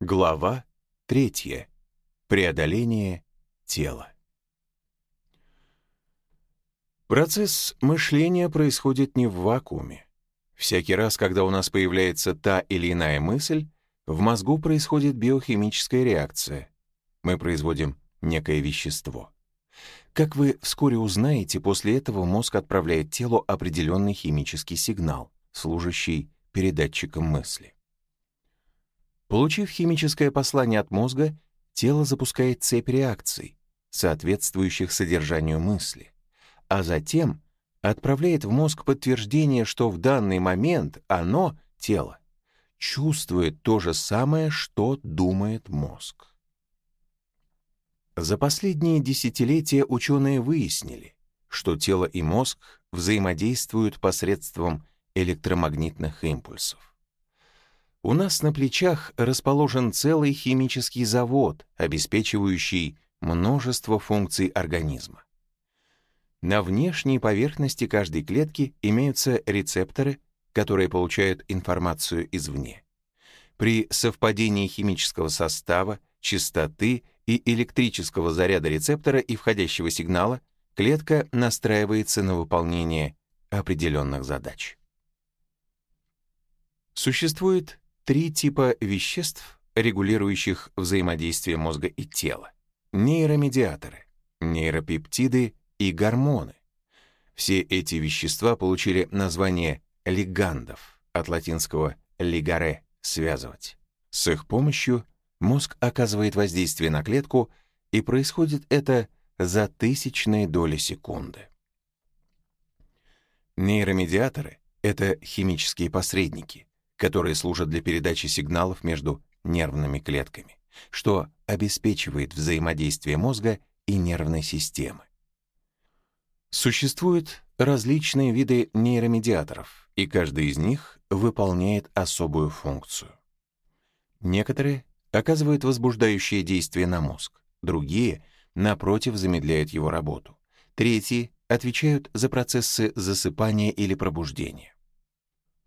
Глава третья. Преодоление тела. Процесс мышления происходит не в вакууме. Всякий раз, когда у нас появляется та или иная мысль, в мозгу происходит биохимическая реакция. Мы производим некое вещество. Как вы вскоре узнаете, после этого мозг отправляет телу определенный химический сигнал, служащий передатчиком мысли. Получив химическое послание от мозга, тело запускает цепь реакций, соответствующих содержанию мысли, а затем отправляет в мозг подтверждение, что в данный момент оно, тело, чувствует то же самое, что думает мозг. За последние десятилетия ученые выяснили, что тело и мозг взаимодействуют посредством электромагнитных импульсов. У нас на плечах расположен целый химический завод, обеспечивающий множество функций организма. На внешней поверхности каждой клетки имеются рецепторы, которые получают информацию извне. При совпадении химического состава, частоты и электрического заряда рецептора и входящего сигнала клетка настраивается на выполнение определенных задач. Существует три типа веществ, регулирующих взаимодействие мозга и тела. Нейромедиаторы, нейропептиды и гормоны. Все эти вещества получили название лигандов, от латинского «ligare» — «связывать». С их помощью мозг оказывает воздействие на клетку, и происходит это за тысячные доли секунды. Нейромедиаторы — это химические посредники, которые служат для передачи сигналов между нервными клетками, что обеспечивает взаимодействие мозга и нервной системы. Существуют различные виды нейромедиаторов, и каждый из них выполняет особую функцию. Некоторые оказывают возбуждающее действие на мозг, другие, напротив, замедляют его работу, третьи отвечают за процессы засыпания или пробуждения.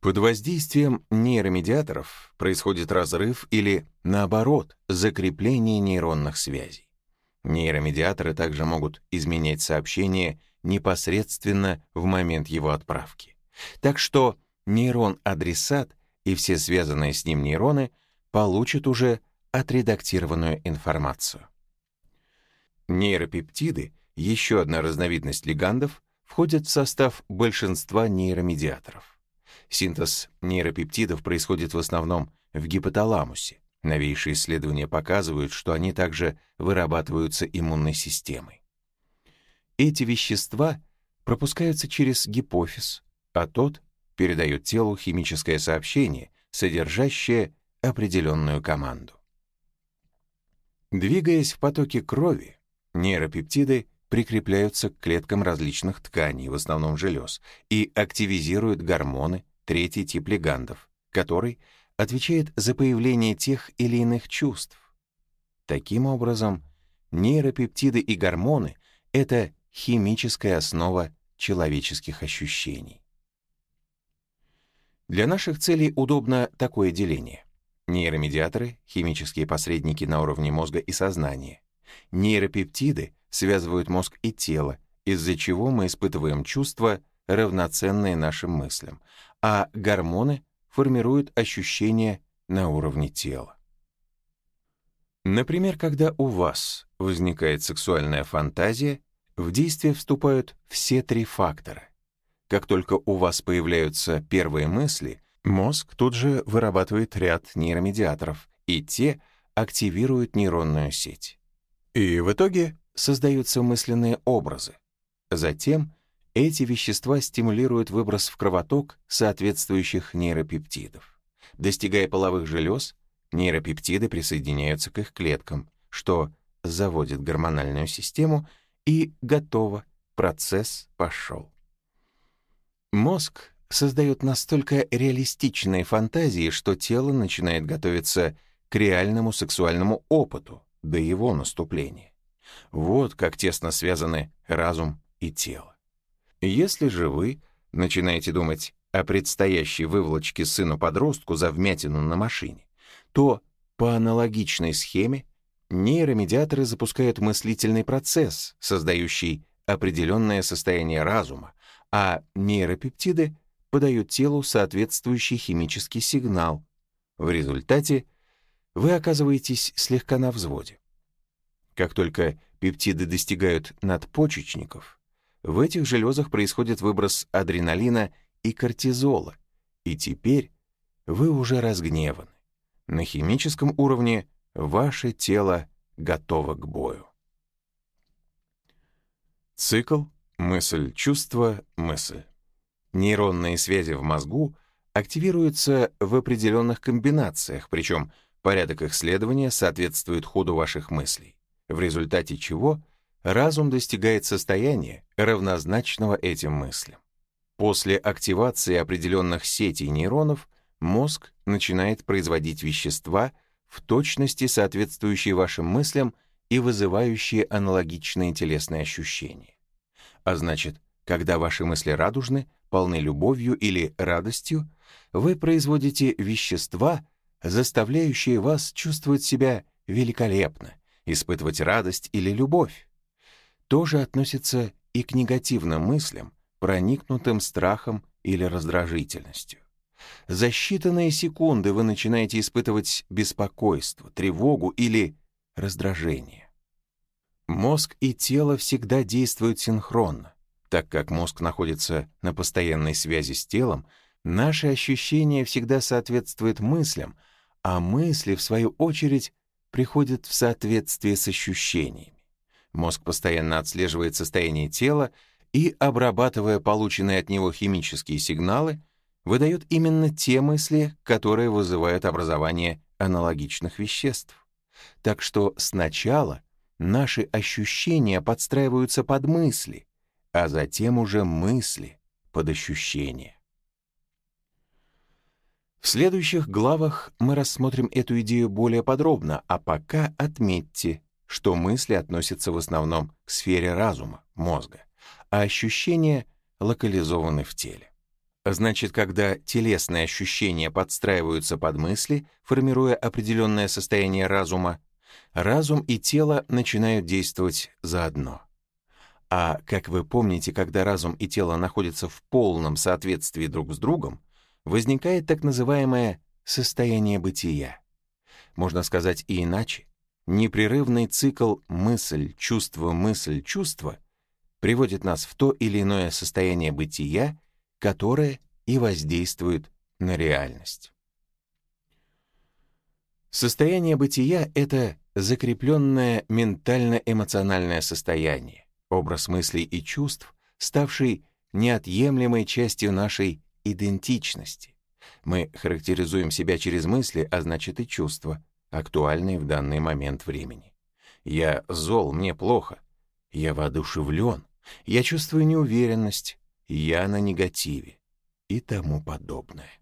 Под воздействием нейромедиаторов происходит разрыв или, наоборот, закрепление нейронных связей. Нейромедиаторы также могут изменять сообщение непосредственно в момент его отправки. Так что нейрон-адресат и все связанные с ним нейроны получат уже отредактированную информацию. Нейропептиды, еще одна разновидность лигандов, входят в состав большинства нейромедиаторов. Синтез нейропептидов происходит в основном в гипоталамусе. Новейшие исследования показывают, что они также вырабатываются иммунной системой. Эти вещества пропускаются через гипофиз, а тот передает телу химическое сообщение, содержащее определенную команду. Двигаясь в потоке крови, нейропептиды прикрепляются к клеткам различных тканей, в основном желез, и активизируют гормоны, третий тип лигандов, который отвечает за появление тех или иных чувств. Таким образом, нейропептиды и гормоны — это химическая основа человеческих ощущений. Для наших целей удобно такое деление. Нейромедиаторы — химические посредники на уровне мозга и сознания. Нейропептиды связывают мозг и тело, из-за чего мы испытываем чувства, равноценные нашим мыслям, а гормоны формируют ощущения на уровне тела. Например, когда у вас возникает сексуальная фантазия, в действие вступают все три фактора. Как только у вас появляются первые мысли, мозг тут же вырабатывает ряд нейромедиаторов, и те активируют нейронную сеть. И в итоге создаются мысленные образы. Затем эти вещества стимулируют выброс в кровоток соответствующих нейропептидов. Достигая половых желез, нейропептиды присоединяются к их клеткам, что заводит гормональную систему, и готово, процесс пошел. Мозг создает настолько реалистичные фантазии, что тело начинает готовиться к реальному сексуальному опыту до его наступления. Вот как тесно связаны разум и тело. Если же вы начинаете думать о предстоящей выволочке сыну-подростку за вмятину на машине, то По аналогичной схеме нейромедиаторы запускают мыслительный процесс, создающий определенное состояние разума, а нейропептиды подают телу соответствующий химический сигнал. В результате вы оказываетесь слегка на взводе. Как только пептиды достигают надпочечников, в этих железах происходит выброс адреналина и кортизола, и теперь вы уже разгневаны. На химическом уровне ваше тело готово к бою. Цикл мысль, чувство, мысль. Нейронные связи в мозгу активируются в определенных комбинациях, причем порядок их следования соответствует ходу ваших мыслей, в результате чего разум достигает состояния, равнозначного этим мыслям. После активации определенных сетей нейронов мозг начинает производить вещества, в точности соответствующие вашим мыслям и вызывающие аналогичные телесные ощущения. А значит, когда ваши мысли радужны, полны любовью или радостью, вы производите вещества, заставляющие вас чувствовать себя великолепно, испытывать радость или любовь. То же относится и к негативным мыслям, проникнутым страхом или раздражительностью. За считанные секунды вы начинаете испытывать беспокойство, тревогу или раздражение. Мозг и тело всегда действуют синхронно. Так как мозг находится на постоянной связи с телом, наши ощущения всегда соответствуют мыслям, а мысли, в свою очередь, приходят в соответствие с ощущениями. Мозг постоянно отслеживает состояние тела и, обрабатывая полученные от него химические сигналы, выдает именно те мысли, которые вызывают образование аналогичных веществ. Так что сначала наши ощущения подстраиваются под мысли, а затем уже мысли под ощущения. В следующих главах мы рассмотрим эту идею более подробно, а пока отметьте, что мысли относятся в основном к сфере разума, мозга, а ощущения локализованы в теле. Значит, когда телесные ощущения подстраиваются под мысли, формируя определенное состояние разума, разум и тело начинают действовать заодно. А, как вы помните, когда разум и тело находятся в полном соответствии друг с другом, возникает так называемое состояние бытия. Можно сказать и иначе. Непрерывный цикл мысль, чувство, мысль, чувство приводит нас в то или иное состояние бытия, которое и воздействует на реальность. Состояние бытия — это закрепленное ментально-эмоциональное состояние, образ мыслей и чувств, ставший неотъемлемой частью нашей идентичности. Мы характеризуем себя через мысли, а значит и чувства, актуальные в данный момент времени. Я зол, мне плохо. Я воодушевлен. Я чувствую неуверенность. Я на негативе. И тому подобное.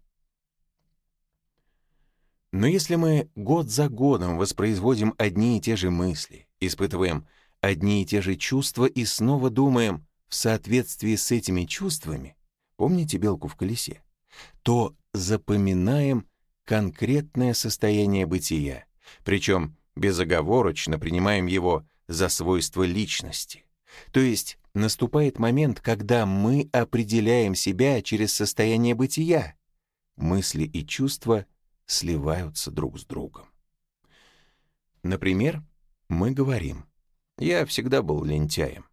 Но если мы год за годом воспроизводим одни и те же мысли, испытываем одни и те же чувства и снова думаем в соответствии с этими чувствами, помните белку в колесе, то запоминаем конкретное состояние бытия, причем безоговорочно принимаем его за свойство личности. То есть наступает момент, когда мы определяем себя через состояние бытия. Мысли и чувства сливаются друг с другом. Например, мы говорим я всегда был лентяем.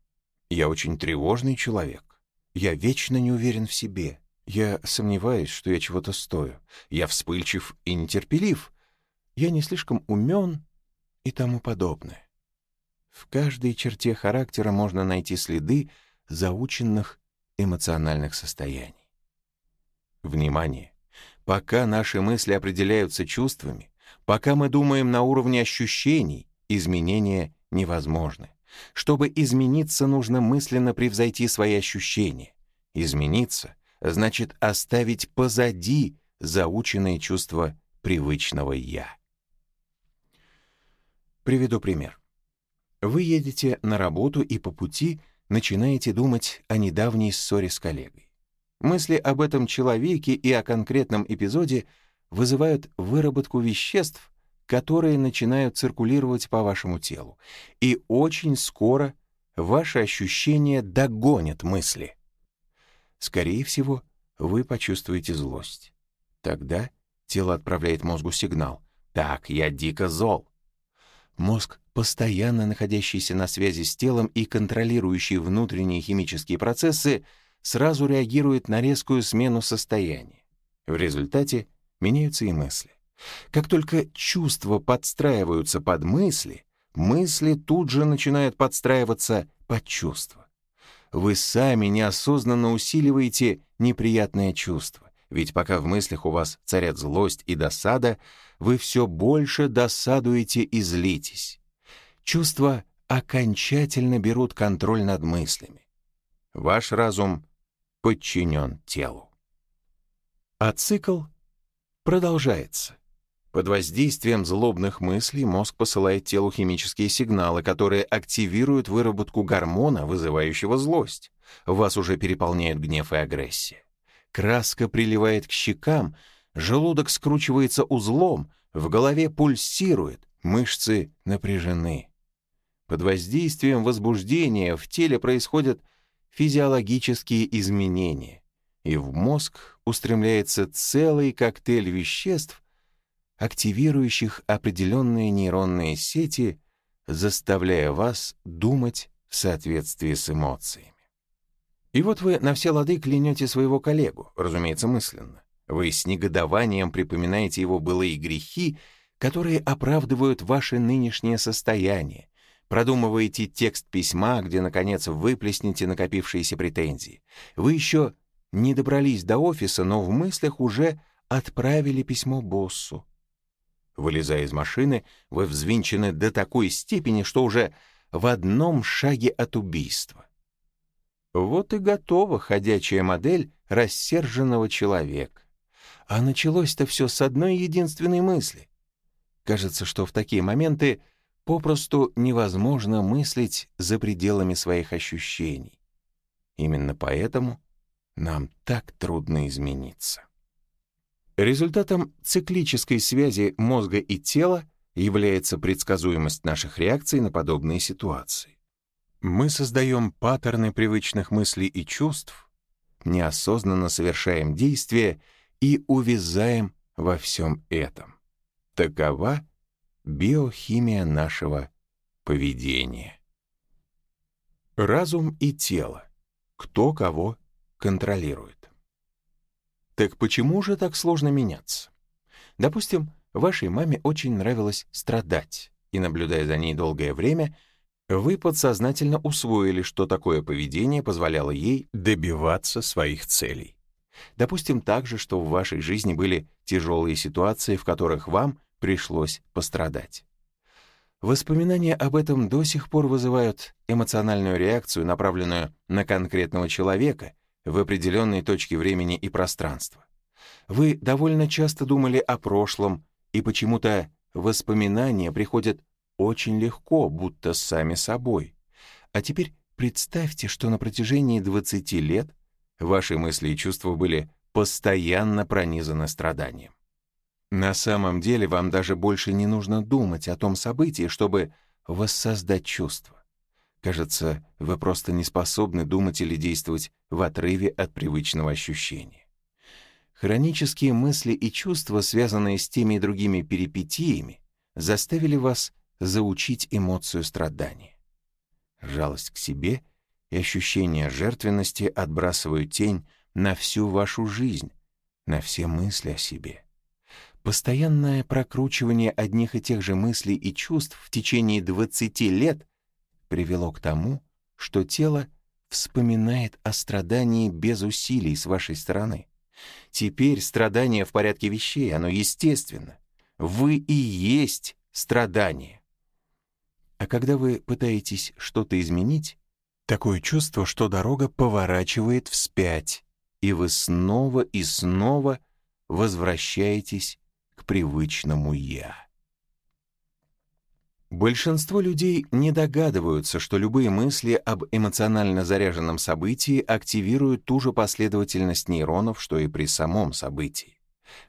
Я очень тревожный человек. Я вечно не уверен в себе. Я сомневаюсь, что я чего-то стою. Я вспыльчив и нетерпелив. Я не слишком умен и тому подобное. В каждой черте характера можно найти следы заученных эмоциональных состояний. Внимание! Пока наши мысли определяются чувствами, пока мы думаем на уровне ощущений, изменения невозможны. Чтобы измениться, нужно мысленно превзойти свои ощущения. Измениться значит оставить позади заученные чувства привычного «я». Приведу пример. Вы едете на работу и по пути начинаете думать о недавней ссоре с коллегой. Мысли об этом человеке и о конкретном эпизоде вызывают выработку веществ, которые начинают циркулировать по вашему телу. И очень скоро ваши ощущения догонят мысли. Скорее всего, вы почувствуете злость. Тогда тело отправляет мозгу сигнал «Так, я дико зол». Мозг, постоянно находящийся на связи с телом и контролирующий внутренние химические процессы, сразу реагирует на резкую смену состояния. В результате меняются и мысли. Как только чувства подстраиваются под мысли, мысли тут же начинают подстраиваться под чувства. Вы сами неосознанно усиливаете неприятное чувство, ведь пока в мыслях у вас царят злость и досада, вы все больше досадуете и злитесь. Чувства окончательно берут контроль над мыслями. Ваш разум подчинен телу. А цикл продолжается. Под воздействием злобных мыслей мозг посылает телу химические сигналы, которые активируют выработку гормона, вызывающего злость. Вас уже переполняет гнев и агрессия. Краска приливает к щекам, желудок скручивается узлом, в голове пульсирует, мышцы напряжены. Под воздействием возбуждения в теле происходят физиологические изменения, и в мозг устремляется целый коктейль веществ, активирующих определенные нейронные сети, заставляя вас думать в соответствии с эмоциями. И вот вы на все лады клянете своего коллегу, разумеется, мысленно. Вы с негодованием припоминаете его былые грехи, которые оправдывают ваше нынешнее состояние, продумываете текст письма, где, наконец, выплеснете накопившиеся претензии. Вы еще не добрались до офиса, но в мыслях уже отправили письмо боссу. Вылезая из машины, вы взвинчены до такой степени, что уже в одном шаге от убийства. Вот и готова ходячая модель рассерженного человека. А началось-то все с одной единственной мысли. Кажется, что в такие моменты попросту невозможно мыслить за пределами своих ощущений. Именно поэтому нам так трудно измениться. Результатом циклической связи мозга и тела является предсказуемость наших реакций на подобные ситуации. Мы создаем паттерны привычных мыслей и чувств, неосознанно совершаем действия и увязаем во всем этом. Такова биохимия нашего поведения. Разум и тело. Кто кого контролирует. Так почему же так сложно меняться? Допустим, вашей маме очень нравилось страдать, и, наблюдая за ней долгое время, вы подсознательно усвоили, что такое поведение позволяло ей добиваться своих целей. Допустим также, что в вашей жизни были тяжелые ситуации, в которых вам пришлось пострадать. Воспоминания об этом до сих пор вызывают эмоциональную реакцию, направленную на конкретного человека — в определенной точке времени и пространства. Вы довольно часто думали о прошлом, и почему-то воспоминания приходят очень легко, будто сами собой. А теперь представьте, что на протяжении 20 лет ваши мысли и чувства были постоянно пронизаны страданием. На самом деле вам даже больше не нужно думать о том событии, чтобы воссоздать чувство. Кажется, вы просто не способны думать или действовать в отрыве от привычного ощущения. Хронические мысли и чувства, связанные с теми и другими перипетиями, заставили вас заучить эмоцию страдания. Жалость к себе и ощущение жертвенности отбрасывают тень на всю вашу жизнь, на все мысли о себе. Постоянное прокручивание одних и тех же мыслей и чувств в течение 20 лет привело к тому, что тело вспоминает о страдании без усилий с вашей стороны. Теперь страдание в порядке вещей, оно естественно. Вы и есть страдание. А когда вы пытаетесь что-то изменить, такое чувство, что дорога поворачивает вспять, и вы снова и снова возвращаетесь к привычному «я». Большинство людей не догадываются, что любые мысли об эмоционально заряженном событии активируют ту же последовательность нейронов, что и при самом событии.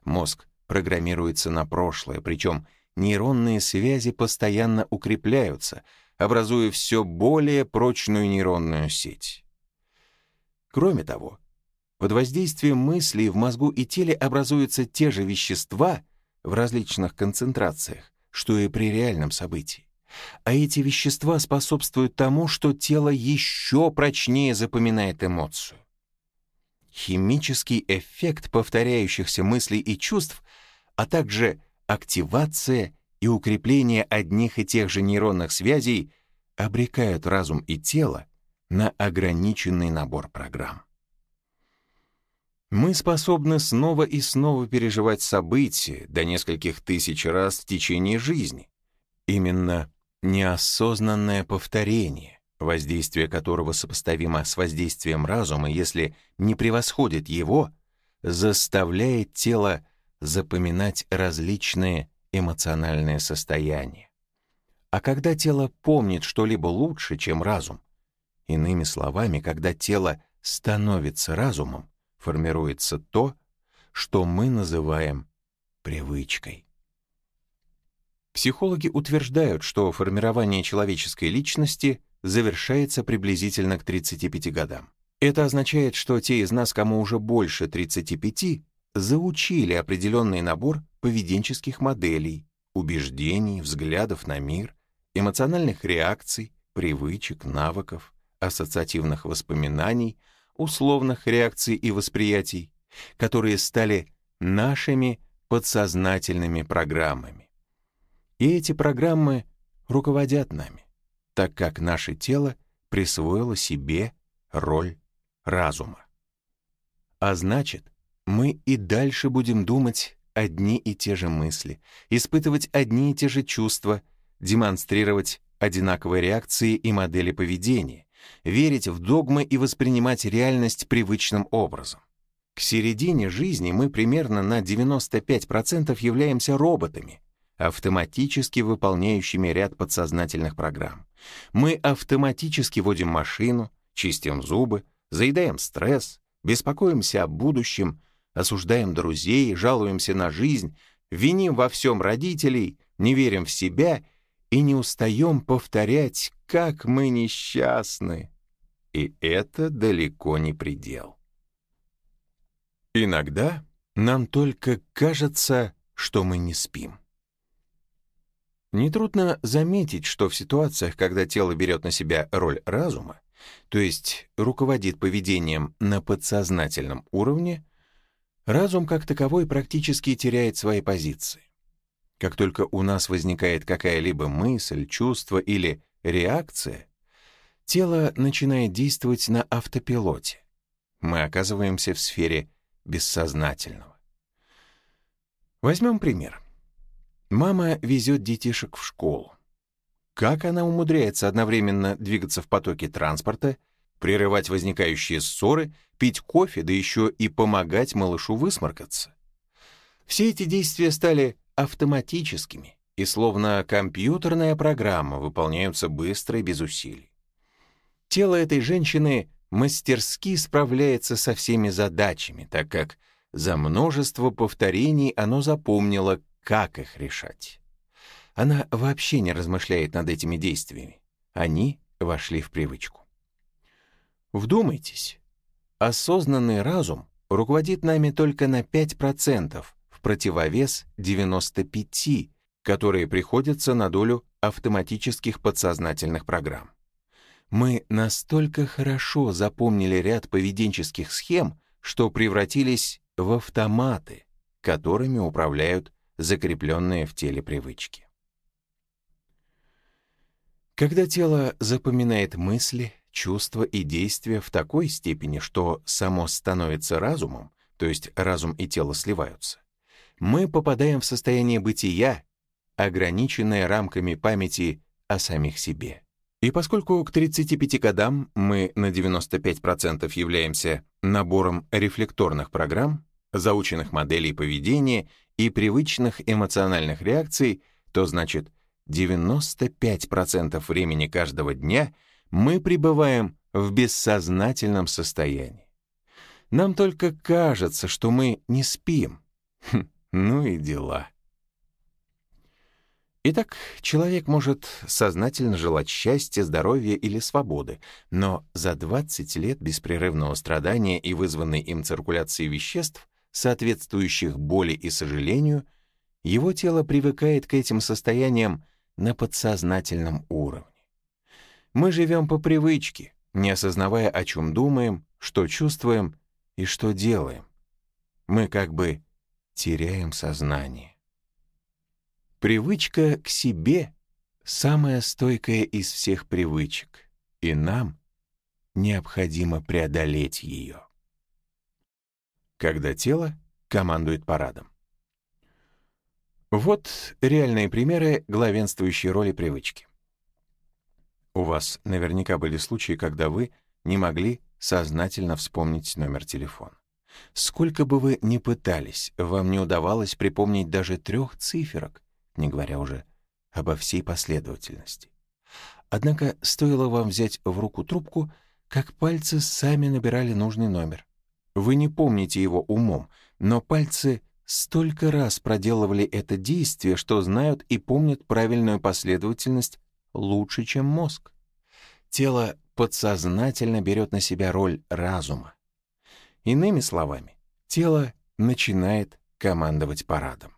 Мозг программируется на прошлое, причем нейронные связи постоянно укрепляются, образуя все более прочную нейронную сеть. Кроме того, под воздействием мыслей в мозгу и теле образуются те же вещества в различных концентрациях, что и при реальном событии. А эти вещества способствуют тому, что тело еще прочнее запоминает эмоцию. Химический эффект повторяющихся мыслей и чувств, а также активация и укрепление одних и тех же нейронных связей обрекают разум и тело на ограниченный набор программ. Мы способны снова и снова переживать события до нескольких тысяч раз в течение жизни. Именно неосознанное повторение, воздействие которого сопоставимо с воздействием разума, если не превосходит его, заставляет тело запоминать различные эмоциональные состояния. А когда тело помнит что-либо лучше, чем разум, иными словами, когда тело становится разумом, формируется то, что мы называем привычкой. Психологи утверждают, что формирование человеческой личности завершается приблизительно к 35 годам. Это означает, что те из нас, кому уже больше 35, заучили определенный набор поведенческих моделей, убеждений, взглядов на мир, эмоциональных реакций, привычек, навыков, ассоциативных воспоминаний, условных реакций и восприятий, которые стали нашими подсознательными программами. И эти программы руководят нами, так как наше тело присвоило себе роль разума. А значит, мы и дальше будем думать одни и те же мысли, испытывать одни и те же чувства, демонстрировать одинаковые реакции и модели поведения, верить в догмы и воспринимать реальность привычным образом. К середине жизни мы примерно на 95% являемся роботами, автоматически выполняющими ряд подсознательных программ. Мы автоматически водим машину, чистим зубы, заедаем стресс, беспокоимся о будущем, осуждаем друзей, жалуемся на жизнь, виним во всем родителей, не верим в себя и не устаем повторять как мы несчастны! И это далеко не предел. Иногда нам только кажется, что мы не спим. Нетрудно заметить, что в ситуациях, когда тело берет на себя роль разума, то есть руководит поведением на подсознательном уровне, разум как таковой практически теряет свои позиции. Как только у нас возникает какая-либо мысль, чувство или реакция, тело начинает действовать на автопилоте. Мы оказываемся в сфере бессознательного. Возьмем пример. Мама везет детишек в школу. Как она умудряется одновременно двигаться в потоке транспорта, прерывать возникающие ссоры, пить кофе, да еще и помогать малышу высморкаться? Все эти действия стали автоматическими, и словно компьютерная программа выполняются быстро и без усилий. Тело этой женщины мастерски справляется со всеми задачами, так как за множество повторений оно запомнило, как их решать. Она вообще не размышляет над этими действиями. Они вошли в привычку. Вдумайтесь, осознанный разум руководит нами только на 5%, в противовес 95%, которые приходятся на долю автоматических подсознательных программ. Мы настолько хорошо запомнили ряд поведенческих схем, что превратились в автоматы, которыми управляют закрепленные в теле привычки. Когда тело запоминает мысли, чувства и действия в такой степени, что само становится разумом, то есть разум и тело сливаются, мы попадаем в состояние бытия, ограниченное рамками памяти о самих себе. И поскольку к 35 годам мы на 95% являемся набором рефлекторных программ, заученных моделей поведения и привычных эмоциональных реакций, то значит 95% времени каждого дня мы пребываем в бессознательном состоянии. Нам только кажется, что мы не спим. Хм, ну и дела. Итак, человек может сознательно желать счастья, здоровья или свободы, но за 20 лет беспрерывного страдания и вызванной им циркуляции веществ, соответствующих боли и сожалению, его тело привыкает к этим состояниям на подсознательном уровне. Мы живем по привычке, не осознавая, о чем думаем, что чувствуем и что делаем. Мы как бы теряем сознание. Привычка к себе — самая стойкая из всех привычек, и нам необходимо преодолеть ее. Когда тело командует парадом. Вот реальные примеры главенствующей роли привычки. У вас наверняка были случаи, когда вы не могли сознательно вспомнить номер телефона. Сколько бы вы ни пытались, вам не удавалось припомнить даже трех циферок, не говоря уже обо всей последовательности. Однако стоило вам взять в руку трубку, как пальцы сами набирали нужный номер. Вы не помните его умом, но пальцы столько раз проделывали это действие, что знают и помнят правильную последовательность лучше, чем мозг. Тело подсознательно берет на себя роль разума. Иными словами, тело начинает командовать парадом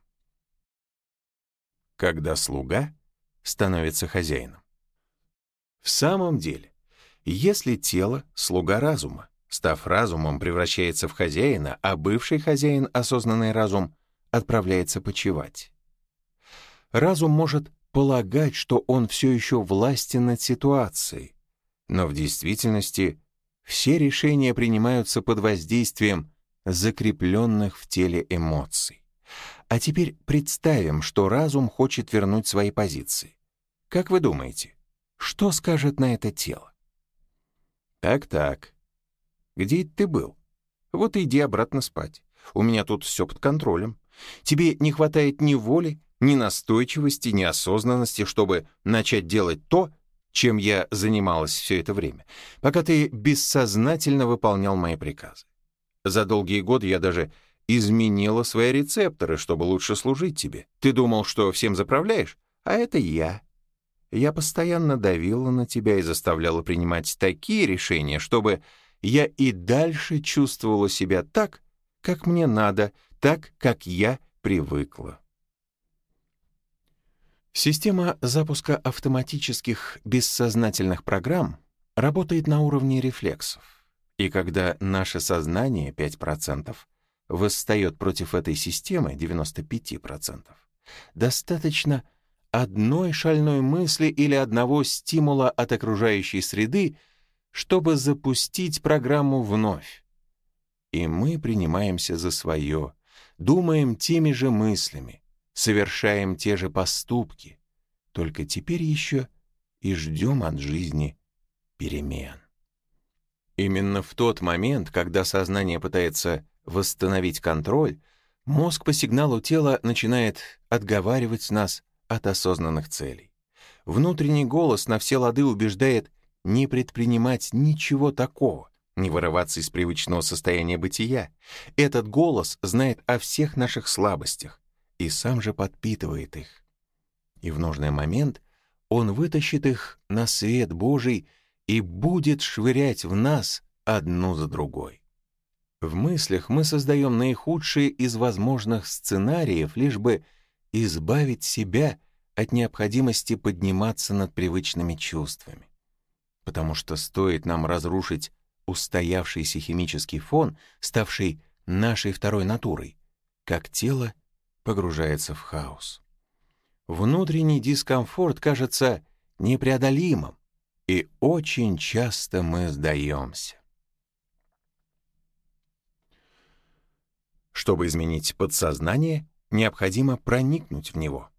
когда слуга становится хозяином. В самом деле, если тело — слуга разума, став разумом, превращается в хозяина, а бывший хозяин, осознанный разум, отправляется почевать. Разум может полагать, что он все еще властен над ситуацией, но в действительности все решения принимаются под воздействием закрепленных в теле эмоций. А теперь представим, что разум хочет вернуть свои позиции. Как вы думаете, что скажет на это тело? Так-так. Где ты был? Вот иди обратно спать. У меня тут все под контролем. Тебе не хватает ни воли, ни настойчивости, ни осознанности, чтобы начать делать то, чем я занималась все это время, пока ты бессознательно выполнял мои приказы. За долгие годы я даже изменила свои рецепторы, чтобы лучше служить тебе. Ты думал, что всем заправляешь, а это я. Я постоянно давила на тебя и заставляла принимать такие решения, чтобы я и дальше чувствовала себя так, как мне надо, так, как я привыкла. Система запуска автоматических бессознательных программ работает на уровне рефлексов. И когда наше сознание 5%, восстает против этой системы 95%, достаточно одной шальной мысли или одного стимула от окружающей среды, чтобы запустить программу вновь. И мы принимаемся за свое, думаем теми же мыслями, совершаем те же поступки, только теперь еще и ждем от жизни перемен. Именно в тот момент, когда сознание пытается восстановить контроль, мозг по сигналу тела начинает отговаривать нас от осознанных целей. Внутренний голос на все лады убеждает не предпринимать ничего такого, не вырываться из привычного состояния бытия. Этот голос знает о всех наших слабостях и сам же подпитывает их. И в нужный момент он вытащит их на свет Божий и будет швырять в нас одну за другой. В мыслях мы создаем наихудшие из возможных сценариев, лишь бы избавить себя от необходимости подниматься над привычными чувствами. Потому что стоит нам разрушить устоявшийся химический фон, ставший нашей второй натурой, как тело погружается в хаос. Внутренний дискомфорт кажется непреодолимым, и очень часто мы сдаемся. Чтобы изменить подсознание, необходимо проникнуть в него.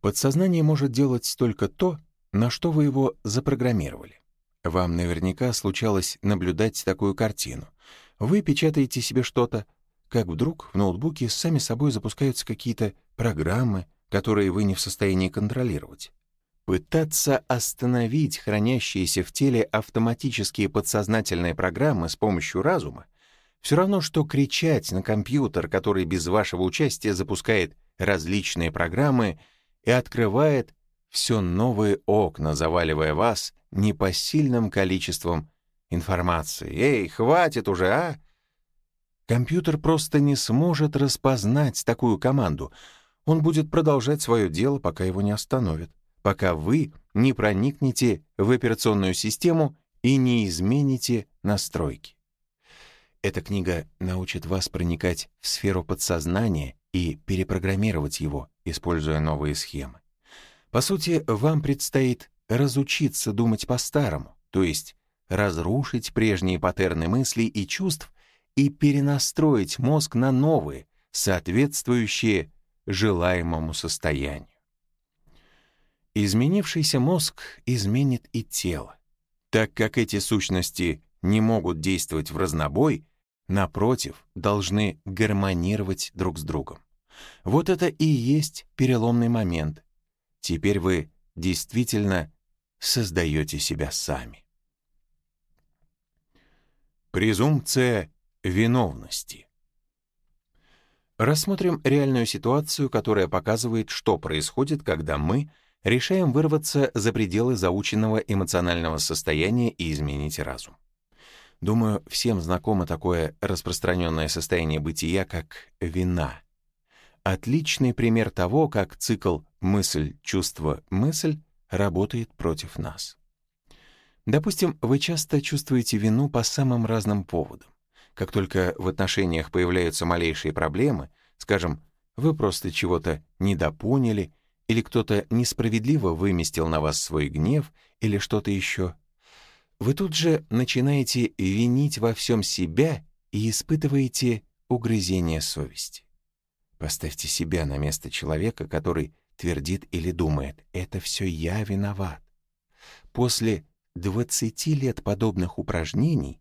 Подсознание может делать только то, на что вы его запрограммировали. Вам наверняка случалось наблюдать такую картину. Вы печатаете себе что-то, как вдруг в ноутбуке сами собой запускаются какие-то программы, которые вы не в состоянии контролировать. Пытаться остановить хранящиеся в теле автоматические подсознательные программы с помощью разума все равно, что кричать на компьютер, который без вашего участия запускает различные программы и открывает все новые окна, заваливая вас непосильным количеством информации. «Эй, хватит уже, а!» Компьютер просто не сможет распознать такую команду. Он будет продолжать свое дело, пока его не остановят, пока вы не проникнете в операционную систему и не измените настройки. Эта книга научит вас проникать в сферу подсознания и перепрограммировать его, используя новые схемы. По сути, вам предстоит разучиться думать по-старому, то есть разрушить прежние паттерны мыслей и чувств и перенастроить мозг на новые, соответствующие желаемому состоянию. Изменившийся мозг изменит и тело. Так как эти сущности не могут действовать в разнобой, напротив, должны гармонировать друг с другом. Вот это и есть переломный момент. Теперь вы действительно создаете себя сами. Презумпция виновности. Рассмотрим реальную ситуацию, которая показывает, что происходит, когда мы решаем вырваться за пределы заученного эмоционального состояния и изменить разум. Думаю, всем знакомо такое распространенное состояние бытия, как вина. Отличный пример того, как цикл мысль, чувство, мысль работает против нас. Допустим, вы часто чувствуете вину по самым разным поводам. Как только в отношениях появляются малейшие проблемы, скажем, вы просто чего-то недопоняли, или кто-то несправедливо выместил на вас свой гнев, или что-то еще, вы тут же начинаете винить во всем себя и испытываете угрызение совести. Поставьте себя на место человека, который твердит или думает «это все я виноват». После 20 лет подобных упражнений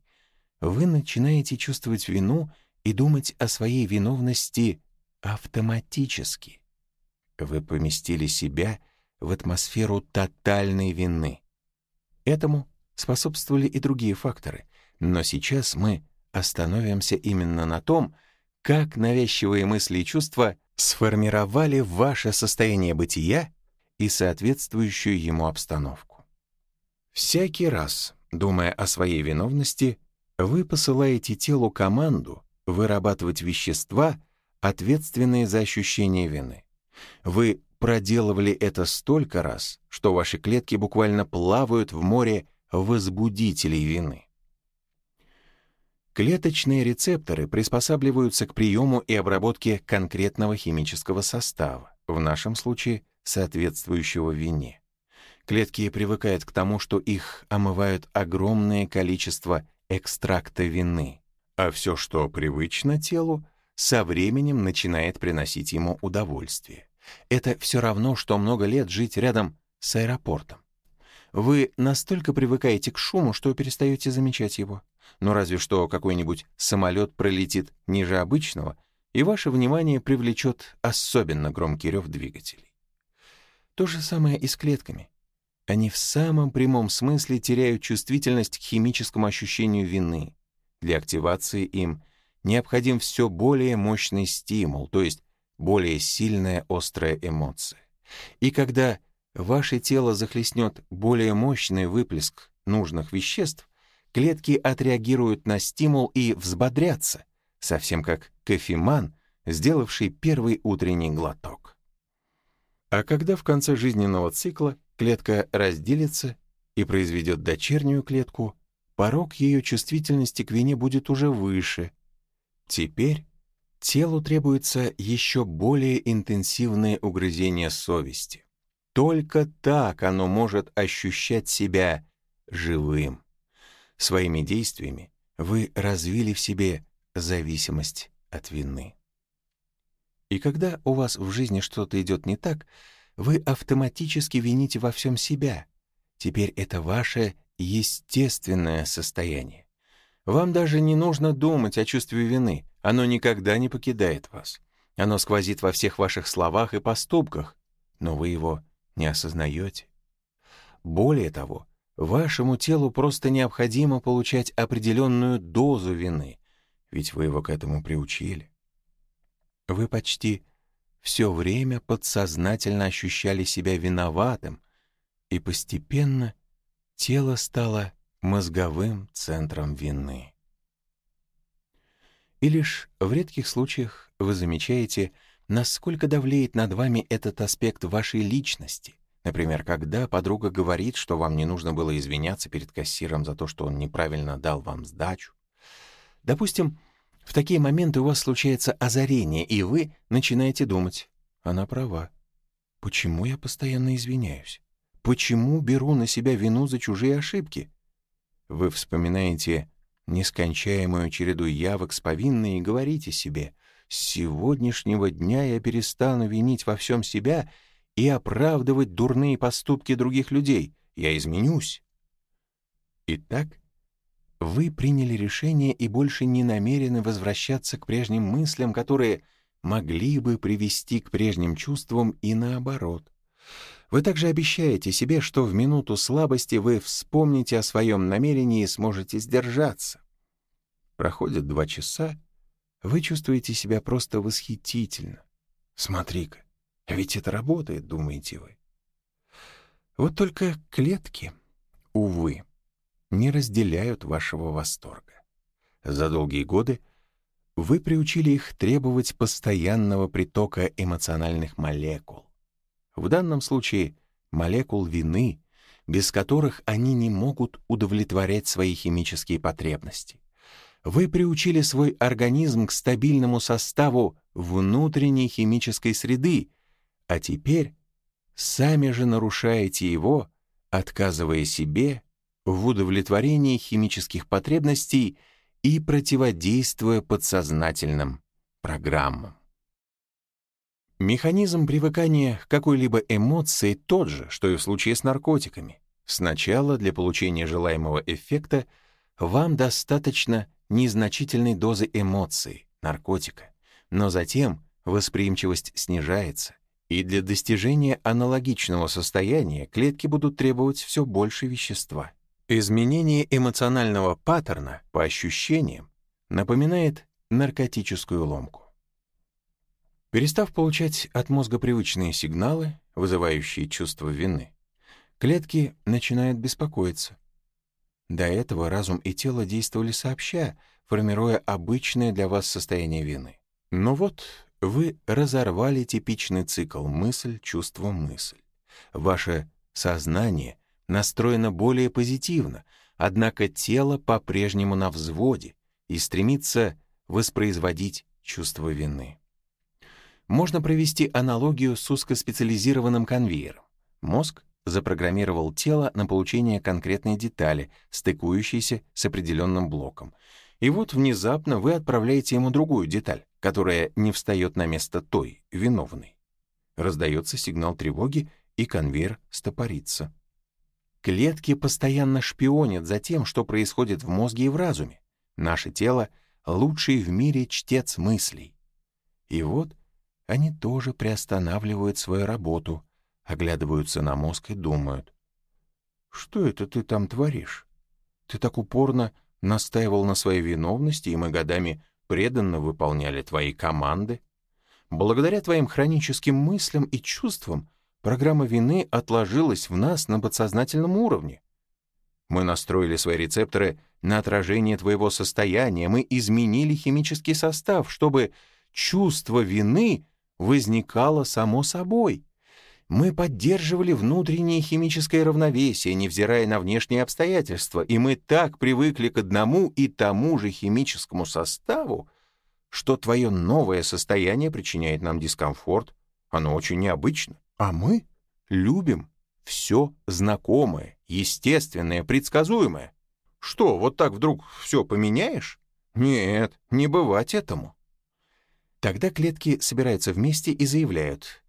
вы начинаете чувствовать вину и думать о своей виновности автоматически. Вы поместили себя в атмосферу тотальной вины. Этому способствовали и другие факторы, но сейчас мы остановимся именно на том, как навязчивые мысли и чувства сформировали ваше состояние бытия и соответствующую ему обстановку. Всякий раз, думая о своей виновности, вы посылаете телу команду вырабатывать вещества, ответственные за ощущение вины. Вы проделывали это столько раз, что ваши клетки буквально плавают в море возбудителей вины. Клеточные рецепторы приспосабливаются к приему и обработке конкретного химического состава, в нашем случае соответствующего вине. Клетки привыкают к тому, что их омывают огромное количество экстракта вины, а все, что привычно телу, со временем начинает приносить ему удовольствие. Это все равно, что много лет жить рядом с аэропортом. Вы настолько привыкаете к шуму, что перестаете замечать его. Но разве что какой-нибудь самолет пролетит ниже обычного, и ваше внимание привлечет особенно громкий рев двигателей. То же самое и с клетками. Они в самом прямом смысле теряют чувствительность к химическому ощущению вины. Для активации им необходим все более мощный стимул, то есть более сильная острая эмоция. И когда ваше тело захлестнет более мощный выплеск нужных веществ, клетки отреагируют на стимул и взбодрятся, совсем как кофеман, сделавший первый утренний глоток. А когда в конце жизненного цикла клетка разделится и произведет дочернюю клетку, порог ее чувствительности к вине будет уже выше. Теперь телу требуется еще более интенсивное угрызение совести. Только так оно может ощущать себя живым. Своими действиями вы развили в себе зависимость от вины. И когда у вас в жизни что-то идет не так, вы автоматически вините во всем себя. Теперь это ваше естественное состояние. Вам даже не нужно думать о чувстве вины, оно никогда не покидает вас. Оно сквозит во всех ваших словах и поступках, но вы его не осознаете. Более того, вашему телу просто необходимо получать определенную дозу вины, ведь вы его к этому приучили. Вы почти все время подсознательно ощущали себя виноватым, и постепенно тело стало мозговым центром вины. И лишь в редких случаях вы замечаете, насколько давлеет над вами этот аспект вашей личности. Например, когда подруга говорит, что вам не нужно было извиняться перед кассиром за то, что он неправильно дал вам сдачу. Допустим, в такие моменты у вас случается озарение, и вы начинаете думать, она права. Почему я постоянно извиняюсь? Почему беру на себя вину за чужие ошибки? Вы вспоминаете нескончаемую череду явок с повинной и говорите себе, «С сегодняшнего дня я перестану винить во всем себя и оправдывать дурные поступки других людей. Я изменюсь». Итак, вы приняли решение и больше не намерены возвращаться к прежним мыслям, которые могли бы привести к прежним чувствам и наоборот. Вы также обещаете себе, что в минуту слабости вы вспомните о своем намерении и сможете сдержаться. Проходит два часа, вы чувствуете себя просто восхитительно. Смотри-ка, ведь это работает, думаете вы. Вот только клетки, увы, не разделяют вашего восторга. За долгие годы вы приучили их требовать постоянного притока эмоциональных молекул. В данном случае молекул вины, без которых они не могут удовлетворять свои химические потребности. Вы приучили свой организм к стабильному составу внутренней химической среды, а теперь сами же нарушаете его, отказывая себе в удовлетворении химических потребностей и противодействуя подсознательным программам. Механизм привыкания к какой-либо эмоции тот же, что и в случае с наркотиками. Сначала для получения желаемого эффекта вам достаточно незначительной дозы эмоции, наркотика, но затем восприимчивость снижается, и для достижения аналогичного состояния клетки будут требовать все больше вещества. Изменение эмоционального паттерна по ощущениям напоминает наркотическую ломку. Перестав получать от мозга привычные сигналы, вызывающие чувство вины, клетки начинают беспокоиться. До этого разум и тело действовали сообща, формируя обычное для вас состояние вины. Но вот вы разорвали типичный цикл мысль, чувство, мысль. Ваше сознание настроено более позитивно, однако тело по-прежнему на взводе и стремится воспроизводить чувство вины. Можно провести аналогию с узкоспециализированным конвейером. Мозг запрограммировал тело на получение конкретной детали, стыкующейся с определенным блоком. И вот внезапно вы отправляете ему другую деталь, которая не встает на место той, виновной. Раздается сигнал тревоги, и конвейер стопорится. Клетки постоянно шпионят за тем, что происходит в мозге и в разуме. Наше тело — лучший в мире чтец мыслей. И вот они тоже приостанавливают свою работу, оглядываются на мозг и думают. «Что это ты там творишь? Ты так упорно настаивал на своей виновности, и мы годами преданно выполняли твои команды. Благодаря твоим хроническим мыслям и чувствам программа вины отложилась в нас на подсознательном уровне. Мы настроили свои рецепторы на отражение твоего состояния, мы изменили химический состав, чтобы чувство вины возникало само собой. Мы поддерживали внутреннее химическое равновесие, невзирая на внешние обстоятельства, и мы так привыкли к одному и тому же химическому составу, что твое новое состояние причиняет нам дискомфорт. Оно очень необычно. А мы любим все знакомое, естественное, предсказуемое. Что, вот так вдруг все поменяешь? Нет, не бывать этому. Тогда клетки собираются вместе и заявляют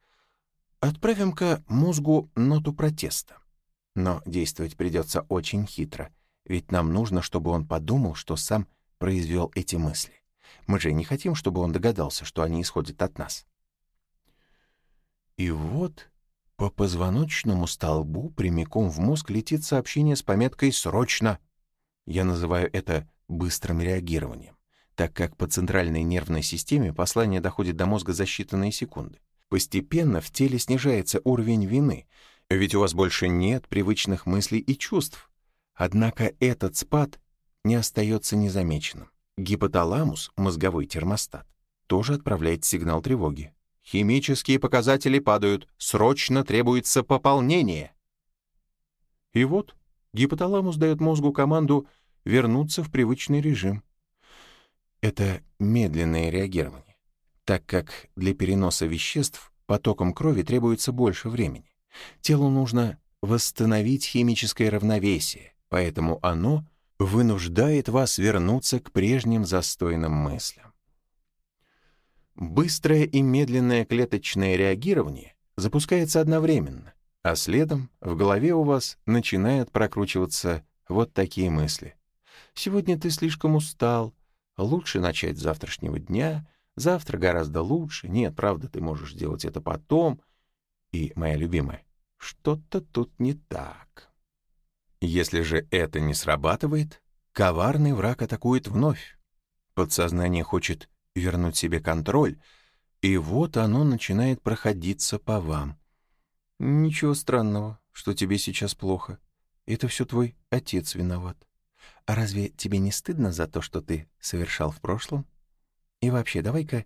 «Отправим-ка мозгу ноту протеста». Но действовать придется очень хитро, ведь нам нужно, чтобы он подумал, что сам произвел эти мысли. Мы же не хотим, чтобы он догадался, что они исходят от нас. И вот по позвоночному столбу прямиком в мозг летит сообщение с пометкой «Срочно». Я называю это быстрым реагированием так как по центральной нервной системе послание доходит до мозга за считанные секунды. постепенно в теле снижается уровень вины, ведь у вас больше нет привычных мыслей и чувств. Однако этот спад не остается незамеченным. Гипоталамус, мозговой термостат, тоже отправляет сигнал тревоги. Химические показатели падают, срочно требуется пополнение. И вот гипоталамус дает мозгу команду вернуться в привычный режим. Это медленное реагирование, так как для переноса веществ потоком крови требуется больше времени. Телу нужно восстановить химическое равновесие, поэтому оно вынуждает вас вернуться к прежним застойным мыслям. Быстрое и медленное клеточное реагирование запускается одновременно, а следом в голове у вас начинают прокручиваться вот такие мысли. «Сегодня ты слишком устал, лучше начать с завтрашнего дня, завтра гораздо лучше, нет, правда, ты можешь сделать это потом». И, моя любимая, что-то тут не так. Если же это не срабатывает, коварный враг атакует вновь. Подсознание хочет вернуть себе контроль, и вот оно начинает проходиться по вам. Ничего странного, что тебе сейчас плохо. Это все твой отец виноват. А разве тебе не стыдно за то, что ты совершал в прошлом? И вообще, давай-ка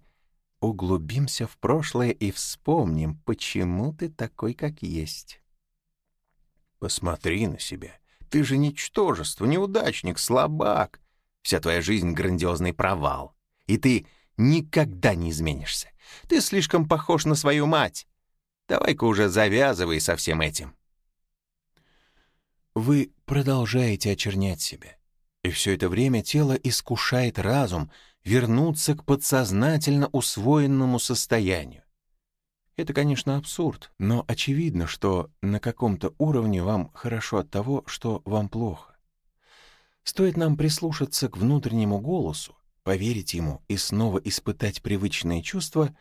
углубимся в прошлое и вспомним, почему ты такой, как есть. Посмотри на себя. Ты же ничтожество, неудачник, слабак. Вся твоя жизнь — грандиозный провал. И ты никогда не изменишься. Ты слишком похож на свою мать. Давай-ка уже завязывай со всем этим. Вы продолжаете очернять себя. И все это время тело искушает разум вернуться к подсознательно усвоенному состоянию. Это, конечно, абсурд, но очевидно, что на каком-то уровне вам хорошо от того, что вам плохо. Стоит нам прислушаться к внутреннему голосу, поверить ему и снова испытать привычные чувства,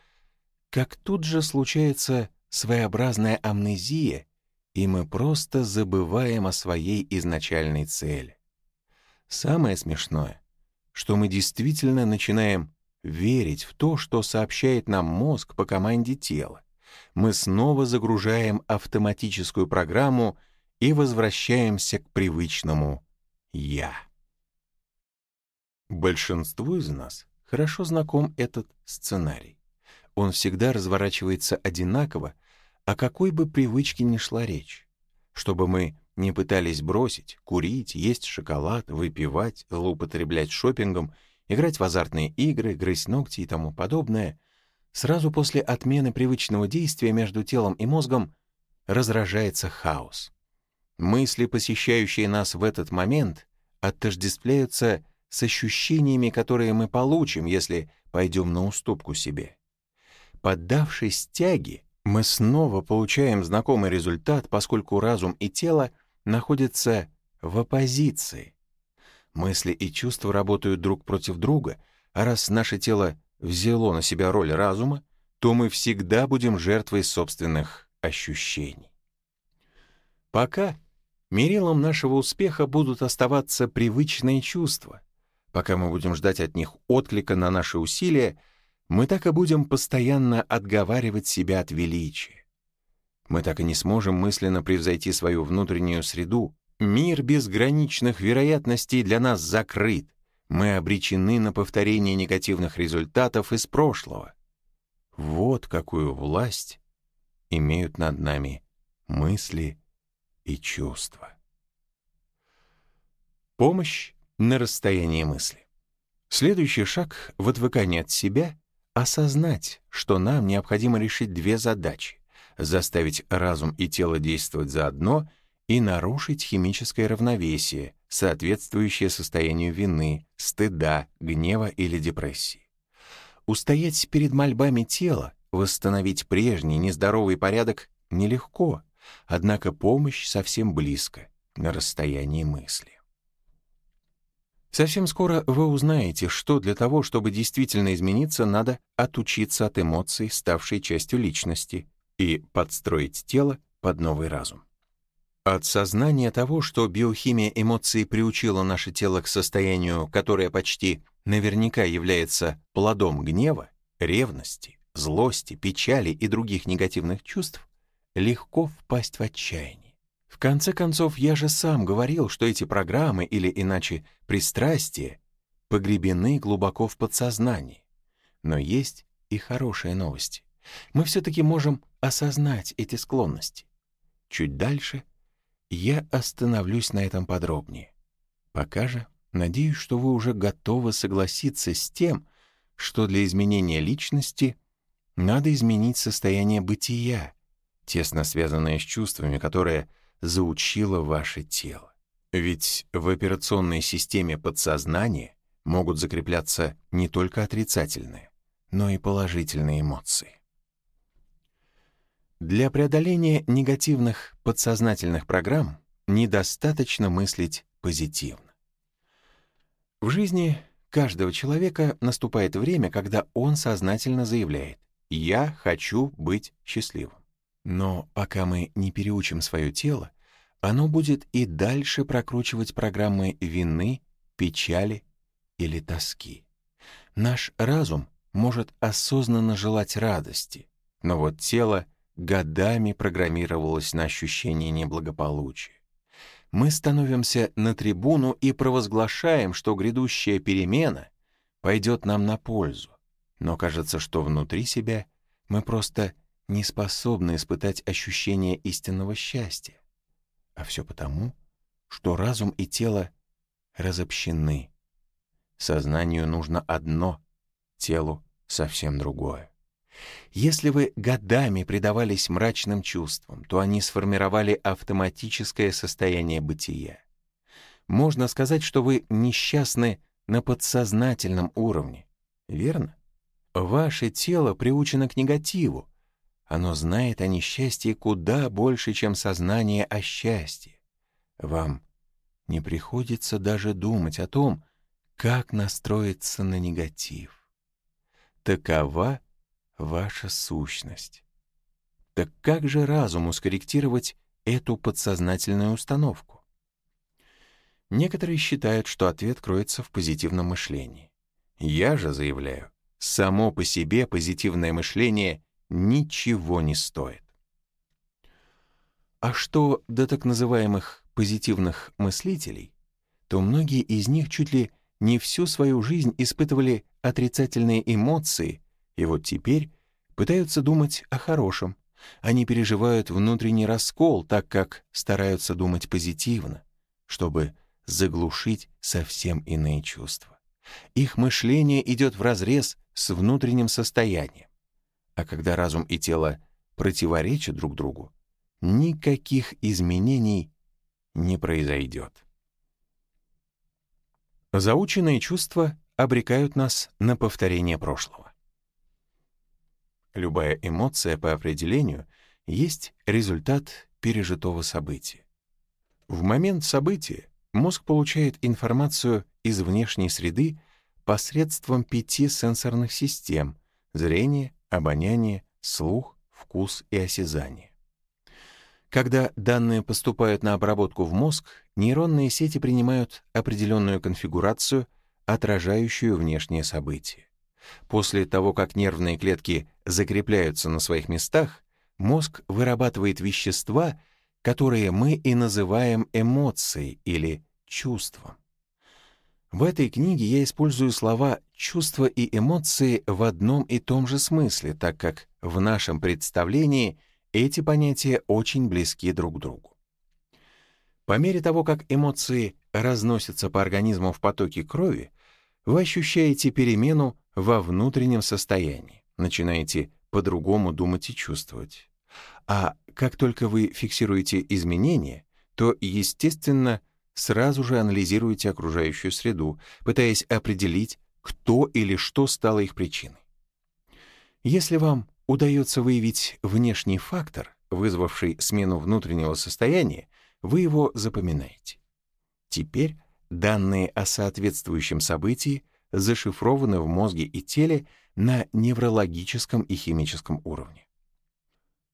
как тут же случается своеобразная амнезия, и мы просто забываем о своей изначальной цели. Самое смешное, что мы действительно начинаем верить в то, что сообщает нам мозг по команде тела. Мы снова загружаем автоматическую программу и возвращаемся к привычному «я». Большинству из нас хорошо знаком этот сценарий. Он всегда разворачивается одинаково, о какой бы привычке ни шла речь. Чтобы мы не пытались бросить, курить, есть шоколад, выпивать, злоупотреблять шопингом, играть в азартные игры, грызть ногти и тому подобное, сразу после отмены привычного действия между телом и мозгом разражается хаос. Мысли, посещающие нас в этот момент, отождествляются с ощущениями, которые мы получим, если пойдем на уступку себе. Поддавшись тяге, мы снова получаем знакомый результат, поскольку разум и тело находятся в оппозиции. Мысли и чувства работают друг против друга, а раз наше тело взяло на себя роль разума, то мы всегда будем жертвой собственных ощущений. Пока мерилом нашего успеха будут оставаться привычные чувства. Пока мы будем ждать от них отклика на наши усилия, мы так и будем постоянно отговаривать себя от величия. Мы так и не сможем мысленно превзойти свою внутреннюю среду. Мир безграничных вероятностей для нас закрыт. Мы обречены на повторение негативных результатов из прошлого. Вот какую власть имеют над нами мысли и чувства. Помощь на расстоянии мысли. Следующий шаг в отвыкании от себя — осознать, что нам необходимо решить две задачи — заставить разум и тело действовать заодно и нарушить химическое равновесие, соответствующее состоянию вины, стыда, гнева или депрессии. Устоять перед мольбами тела, восстановить прежний нездоровый порядок нелегко, однако помощь совсем близко, на расстоянии мысли. Совсем скоро вы узнаете, что для того, чтобы действительно измениться, надо отучиться от эмоций, ставшей частью личности, и подстроить тело под новый разум. От сознания того, что биохимия эмоций приучила наше тело к состоянию, которое почти наверняка является плодом гнева, ревности, злости, печали и других негативных чувств, легко впасть в отчаяние. В конце концов, я же сам говорил, что эти программы, или иначе пристрастия, погребены глубоко в подсознании. Но есть и хорошие новости. Мы все-таки можем осознать эти склонности. Чуть дальше я остановлюсь на этом подробнее. Пока же надеюсь, что вы уже готовы согласиться с тем, что для изменения личности надо изменить состояние бытия, тесно связанное с чувствами, которое заучило ваше тело. Ведь в операционной системе подсознания могут закрепляться не только отрицательные, но и положительные эмоции. Для преодоления негативных подсознательных программ недостаточно мыслить позитивно. В жизни каждого человека наступает время, когда он сознательно заявляет «я хочу быть счастливым». Но пока мы не переучим свое тело, оно будет и дальше прокручивать программы вины, печали или тоски. Наш разум может осознанно желать радости, но вот тело годами программировалось на ощущение неблагополучия. Мы становимся на трибуну и провозглашаем, что грядущая перемена пойдет нам на пользу, но кажется, что внутри себя мы просто не способны испытать ощущение истинного счастья. А все потому, что разум и тело разобщены. Сознанию нужно одно, телу совсем другое. Если вы годами предавались мрачным чувствам, то они сформировали автоматическое состояние бытия. Можно сказать, что вы несчастны на подсознательном уровне, верно? Ваше тело приучено к негативу. Оно знает о несчастье куда больше, чем сознание о счастье. Вам не приходится даже думать о том, как настроиться на негатив. Такова ваша сущность. Так как же разуму скорректировать эту подсознательную установку? Некоторые считают, что ответ кроется в позитивном мышлении. Я же заявляю, само по себе позитивное мышление ничего не стоит. А что до так называемых позитивных мыслителей, то многие из них чуть ли не всю свою жизнь испытывали отрицательные эмоции и вот теперь пытаются думать о хорошем. Они переживают внутренний раскол, так как стараются думать позитивно, чтобы заглушить совсем иные чувства. Их мышление идет вразрез с внутренним состоянием. А когда разум и тело противоречат друг другу, никаких изменений не произойдет. Заученные чувства обрекают нас на повторение прошлого. Любая эмоция по определению есть результат пережитого события. В момент события мозг получает информацию из внешней среды посредством пяти сенсорных систем — зрение, обоняние, слух, вкус и осязание. Когда данные поступают на обработку в мозг, нейронные сети принимают определенную конфигурацию, отражающую внешние события. После того, как нервные клетки закрепляются на своих местах, мозг вырабатывает вещества, которые мы и называем эмоцией или чувством. В этой книге я использую слова «чувства» и «эмоции» в одном и том же смысле, так как в нашем представлении эти понятия очень близки друг к другу. По мере того, как эмоции разносятся по организму в потоке крови, вы ощущаете перемену во внутреннем состоянии, начинаете по-другому думать и чувствовать. А как только вы фиксируете изменения, то, естественно, сразу же анализируете окружающую среду, пытаясь определить, кто или что стало их причиной. Если вам удается выявить внешний фактор, вызвавший смену внутреннего состояния, вы его запоминаете. Теперь данные о соответствующем событии зашифрованы в мозге и теле на неврологическом и химическом уровне.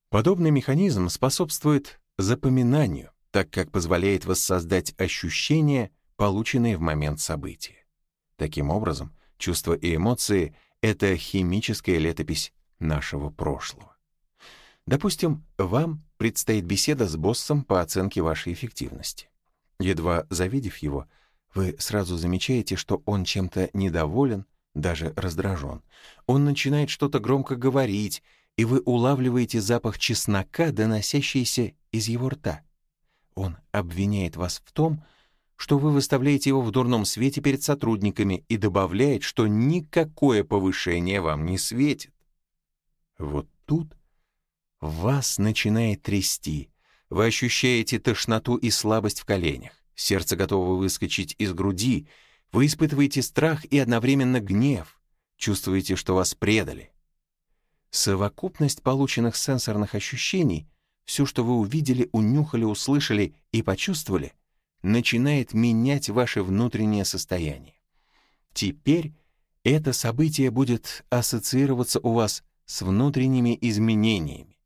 Подобный механизм способствует запоминанию, так как позволяет воссоздать ощущения, полученные в момент события. Таким образом, чувства и эмоции — это химическая летопись нашего прошлого. Допустим, вам предстоит беседа с боссом по оценке вашей эффективности. Едва завидев его, вы сразу замечаете, что он чем-то недоволен, даже раздражен. Он начинает что-то громко говорить, и вы улавливаете запах чеснока, доносящийся из его рта. Он обвиняет вас в том, что вы выставляете его в дурном свете перед сотрудниками и добавляет, что никакое повышение вам не светит. Вот тут вас начинает трясти. Вы ощущаете тошноту и слабость в коленях. Сердце готово выскочить из груди. Вы испытываете страх и одновременно гнев. Чувствуете, что вас предали. Совокупность полученных сенсорных ощущений, все, что вы увидели, унюхали, услышали и почувствовали, начинает менять ваше внутреннее состояние. Теперь это событие будет ассоциироваться у вас с внутренними изменениями.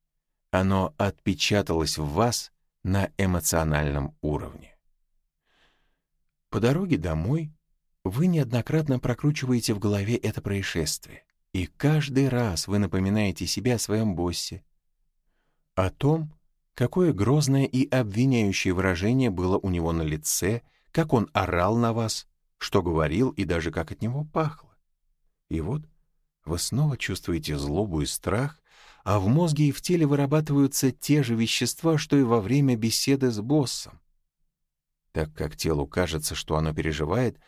Оно отпечаталось в вас на эмоциональном уровне. По дороге домой вы неоднократно прокручиваете в голове это происшествие, и каждый раз вы напоминаете себе о своем боссе, о том, какое грозное и обвиняющее выражение было у него на лице, как он орал на вас, что говорил и даже как от него пахло. И вот вы снова чувствуете злобу и страх, а в мозге и в теле вырабатываются те же вещества, что и во время беседы с боссом. Так как телу кажется, что оно переживает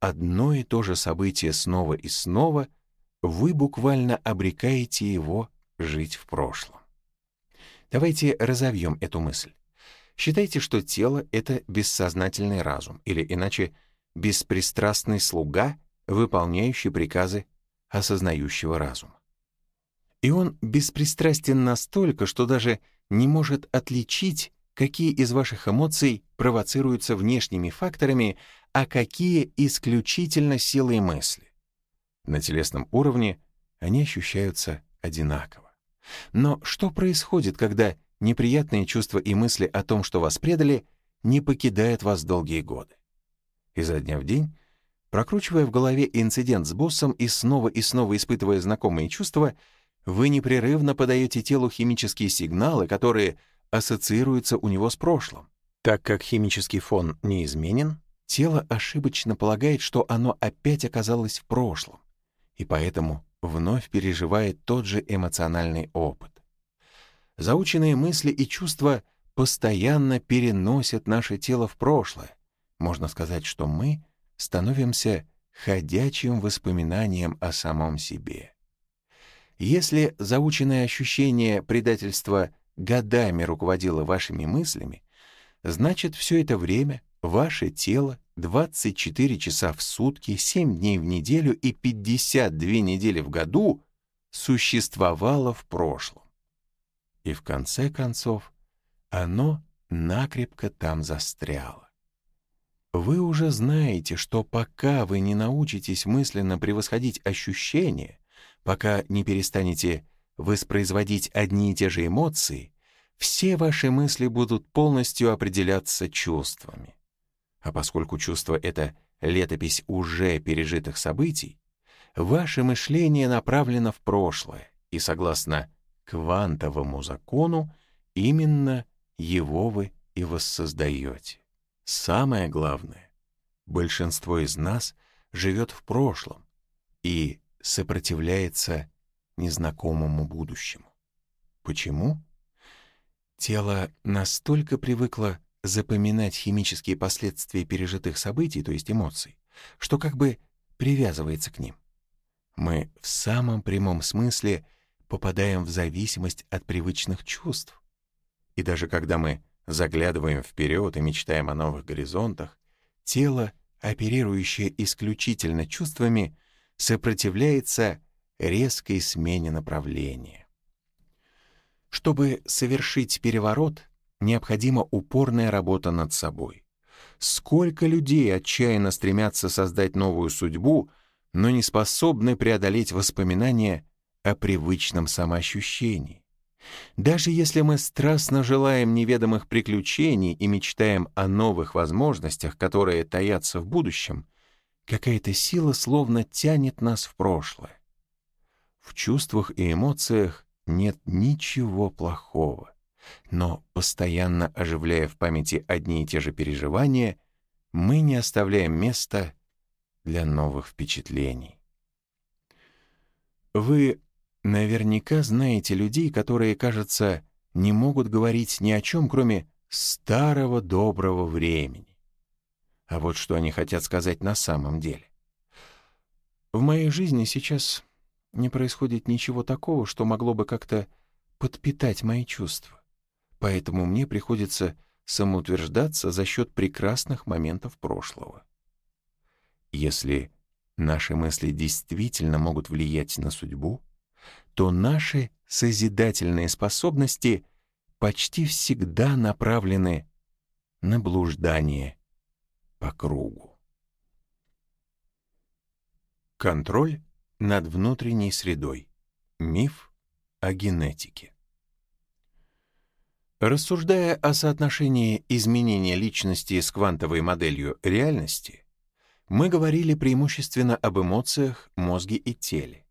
одно и то же событие снова и снова, вы буквально обрекаете его жить в прошлом. Давайте разовьем эту мысль. Считайте, что тело — это бессознательный разум, или иначе беспристрастный слуга, выполняющий приказы осознающего разума. И он беспристрастен настолько, что даже не может отличить, какие из ваших эмоций провоцируются внешними факторами, а какие исключительно силой мысли. На телесном уровне они ощущаются одинаково. Но что происходит, когда неприятные чувства и мысли о том, что вас предали, не покидают вас долгие годы? Изо дня в день, прокручивая в голове инцидент с боссом и снова и снова испытывая знакомые чувства, вы непрерывно подаете телу химические сигналы, которые ассоциируются у него с прошлым. Так как химический фон неизменен, тело ошибочно полагает, что оно опять оказалось в прошлом, и поэтому вновь переживает тот же эмоциональный опыт. Заученные мысли и чувства постоянно переносят наше тело в прошлое. Можно сказать, что мы становимся ходячим воспоминанием о самом себе. Если заученное ощущение предательства годами руководило вашими мыслями, значит, все это время ваше тело 24 часа в сутки, 7 дней в неделю и 52 недели в году существовало в прошлом. И в конце концов оно накрепко там застряло. Вы уже знаете, что пока вы не научитесь мысленно превосходить ощущения, Пока не перестанете воспроизводить одни и те же эмоции, все ваши мысли будут полностью определяться чувствами. А поскольку чувство — это летопись уже пережитых событий, ваше мышление направлено в прошлое, и согласно квантовому закону, именно его вы и воссоздаете. Самое главное, большинство из нас живет в прошлом, и сопротивляется незнакомому будущему. Почему? Тело настолько привыкло запоминать химические последствия пережитых событий, то есть эмоций, что как бы привязывается к ним. Мы в самом прямом смысле попадаем в зависимость от привычных чувств. И даже когда мы заглядываем вперед и мечтаем о новых горизонтах, тело, оперирующее исключительно чувствами, сопротивляется резкой смене направления. Чтобы совершить переворот, необходима упорная работа над собой. Сколько людей отчаянно стремятся создать новую судьбу, но не способны преодолеть воспоминания о привычном самоощущении. Даже если мы страстно желаем неведомых приключений и мечтаем о новых возможностях, которые таятся в будущем, Какая-то сила словно тянет нас в прошлое. В чувствах и эмоциях нет ничего плохого. Но, постоянно оживляя в памяти одни и те же переживания, мы не оставляем места для новых впечатлений. Вы наверняка знаете людей, которые, кажется, не могут говорить ни о чем, кроме старого доброго времени. А вот что они хотят сказать на самом деле. В моей жизни сейчас не происходит ничего такого, что могло бы как-то подпитать мои чувства. Поэтому мне приходится самоутверждаться за счет прекрасных моментов прошлого. Если наши мысли действительно могут влиять на судьбу, то наши созидательные способности почти всегда направлены на блуждание по кругу. Контроль над внутренней средой. Миф о генетике. Рассуждая о соотношении изменения личности с квантовой моделью реальности, мы говорили преимущественно об эмоциях, мозге и теле.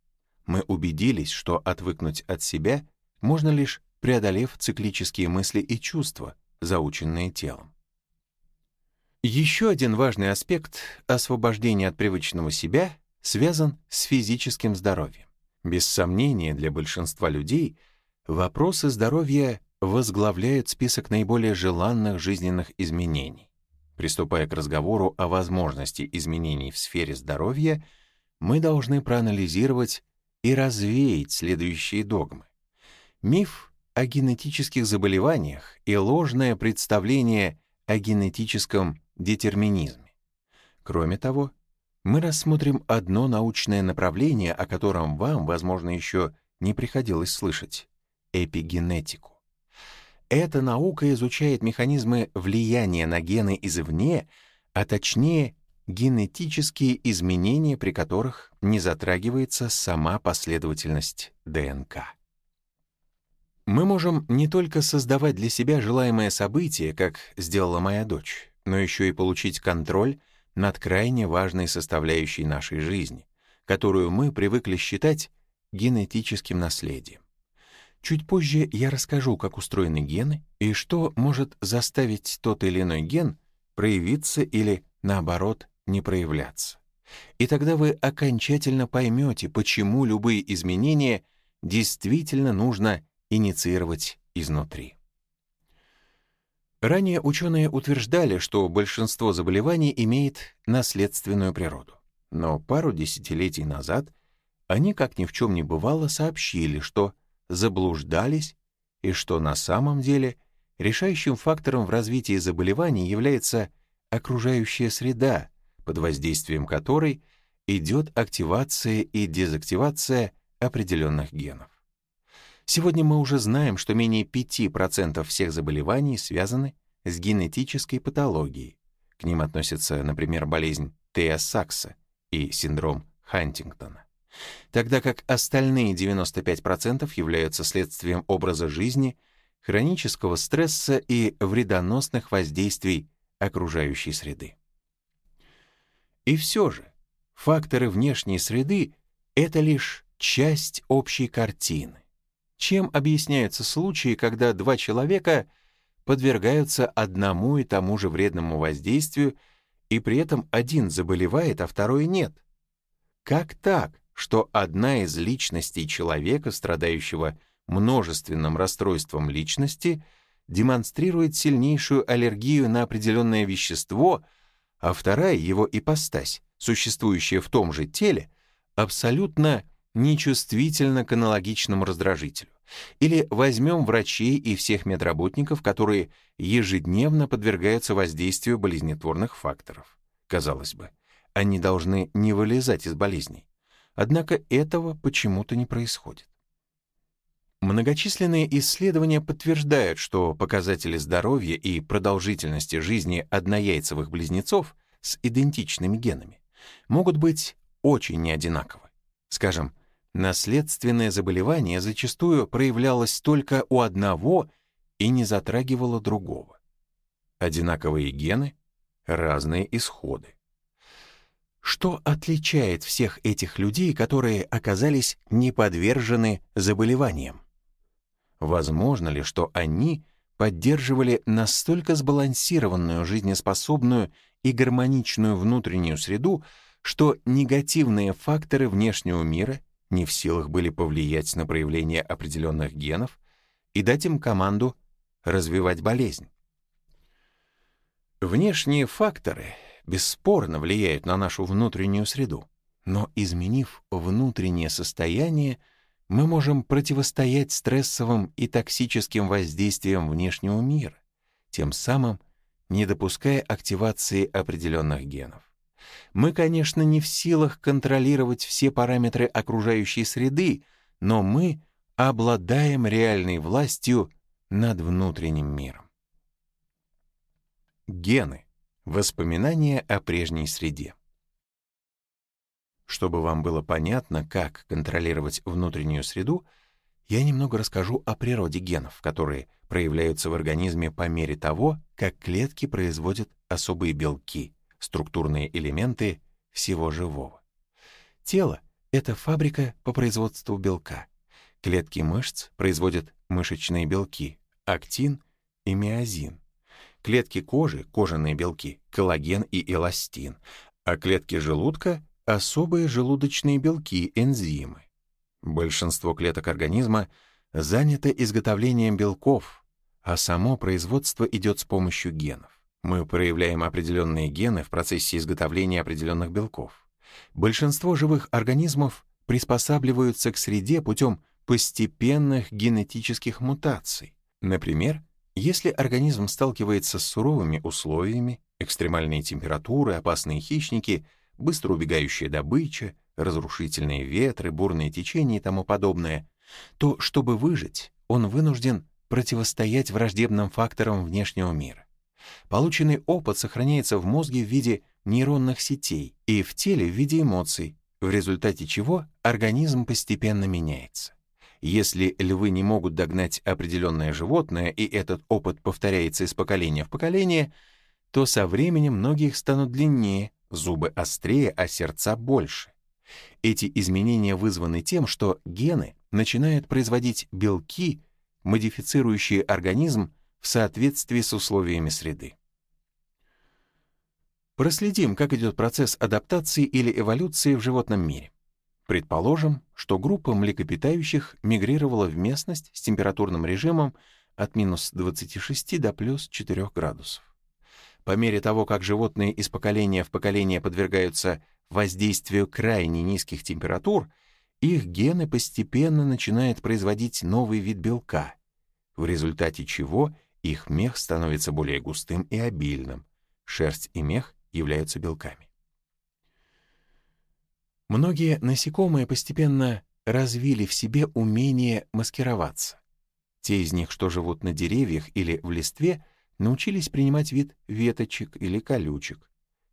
Мы убедились, что отвыкнуть от себя можно лишь преодолев циклические мысли и чувства, заученные телом. Еще один важный аспект освобождения от привычного себя связан с физическим здоровьем. Без сомнения, для большинства людей вопросы здоровья возглавляют список наиболее желанных жизненных изменений. Приступая к разговору о возможности изменений в сфере здоровья, мы должны проанализировать и развеять следующие догмы. Миф о генетических заболеваниях и ложное представление о генетическом детерминизме. Кроме того, мы рассмотрим одно научное направление, о котором вам, возможно, еще не приходилось слышать — эпигенетику. Эта наука изучает механизмы влияния на гены извне, а точнее генетические изменения, при которых не затрагивается сама последовательность ДНК. Мы можем не только создавать для себя желаемое событие, как сделала моя дочь, но еще и получить контроль над крайне важной составляющей нашей жизни, которую мы привыкли считать генетическим наследием. Чуть позже я расскажу, как устроены гены и что может заставить тот или иной ген проявиться или, наоборот, не проявляться. И тогда вы окончательно поймете, почему любые изменения действительно нужно инициировать изнутри. Ранее ученые утверждали, что большинство заболеваний имеет наследственную природу. Но пару десятилетий назад они, как ни в чем не бывало, сообщили, что заблуждались и что на самом деле решающим фактором в развитии заболеваний является окружающая среда, под воздействием которой идет активация и дезактивация определенных генов. Сегодня мы уже знаем, что менее 5% всех заболеваний связаны с генетической патологией. К ним относятся, например, болезнь Тея Сакса и синдром Хантингтона. Тогда как остальные 95% являются следствием образа жизни, хронического стресса и вредоносных воздействий окружающей среды. И все же, факторы внешней среды — это лишь часть общей картины. Чем объясняются случаи, когда два человека подвергаются одному и тому же вредному воздействию, и при этом один заболевает, а второй нет? Как так, что одна из личностей человека, страдающего множественным расстройством личности, демонстрирует сильнейшую аллергию на определенное вещество, а вторая, его ипостась, существующая в том же теле, абсолютно нечувствительна к аналогичному раздражителю. Или возьмем врачей и всех медработников, которые ежедневно подвергаются воздействию болезнетворных факторов. Казалось бы, они должны не вылезать из болезней. Однако этого почему-то не происходит. Многочисленные исследования подтверждают, что показатели здоровья и продолжительности жизни однояйцевых близнецов с идентичными генами могут быть очень неодинаковы. Скажем, наследственное заболевание зачастую проявлялось только у одного и не затрагивало другого. Одинаковые гены — разные исходы. Что отличает всех этих людей, которые оказались не подвержены заболеваниям? Возможно ли, что они поддерживали настолько сбалансированную, жизнеспособную и гармоничную внутреннюю среду, что негативные факторы внешнего мира не в силах были повлиять на проявление определенных генов и дать им команду развивать болезнь. Внешние факторы бесспорно влияют на нашу внутреннюю среду, но изменив внутреннее состояние, мы можем противостоять стрессовым и токсическим воздействиям внешнего мира, тем самым не допуская активации определенных генов. Мы, конечно, не в силах контролировать все параметры окружающей среды, но мы обладаем реальной властью над внутренним миром. Гены. Воспоминания о прежней среде. Чтобы вам было понятно, как контролировать внутреннюю среду, я немного расскажу о природе генов, которые проявляются в организме по мере того, как клетки производят особые белки, структурные элементы всего живого. Тело — это фабрика по производству белка. Клетки мышц производят мышечные белки, актин и миозин. Клетки кожи — кожаные белки, коллаген и эластин, а клетки желудка — особые желудочные белки, энзимы. Большинство клеток организма занято изготовлением белков, а само производство идет с помощью генов. Мы проявляем определенные гены в процессе изготовления определенных белков. Большинство живых организмов приспосабливаются к среде путем постепенных генетических мутаций. Например, если организм сталкивается с суровыми условиями, экстремальные температуры, опасные хищники, быстро убегающая добыча, разрушительные ветры, бурные течения и тому подобное, то, чтобы выжить, он вынужден противостоять враждебным факторам внешнего мира. Полученный опыт сохраняется в мозге в виде нейронных сетей и в теле в виде эмоций, в результате чего организм постепенно меняется. Если львы не могут догнать определенное животное, и этот опыт повторяется из поколения в поколение, то со временем ноги их станут длиннее, зубы острее, а сердца больше. Эти изменения вызваны тем, что гены начинают производить белки, модифицирующие организм в соответствии с условиями среды. Проследим, как идет процесс адаптации или эволюции в животном мире. Предположим, что группа млекопитающих мигрировала в местность с температурным режимом от минус 26 до плюс 4 градусов. По мере того, как животные из поколения в поколение подвергаются воздействию крайне низких температур, их гены постепенно начинают производить новый вид белка, в результате чего их мех становится более густым и обильным. Шерсть и мех являются белками. Многие насекомые постепенно развили в себе умение маскироваться. Те из них, что живут на деревьях или в листве, научились принимать вид веточек или колючек.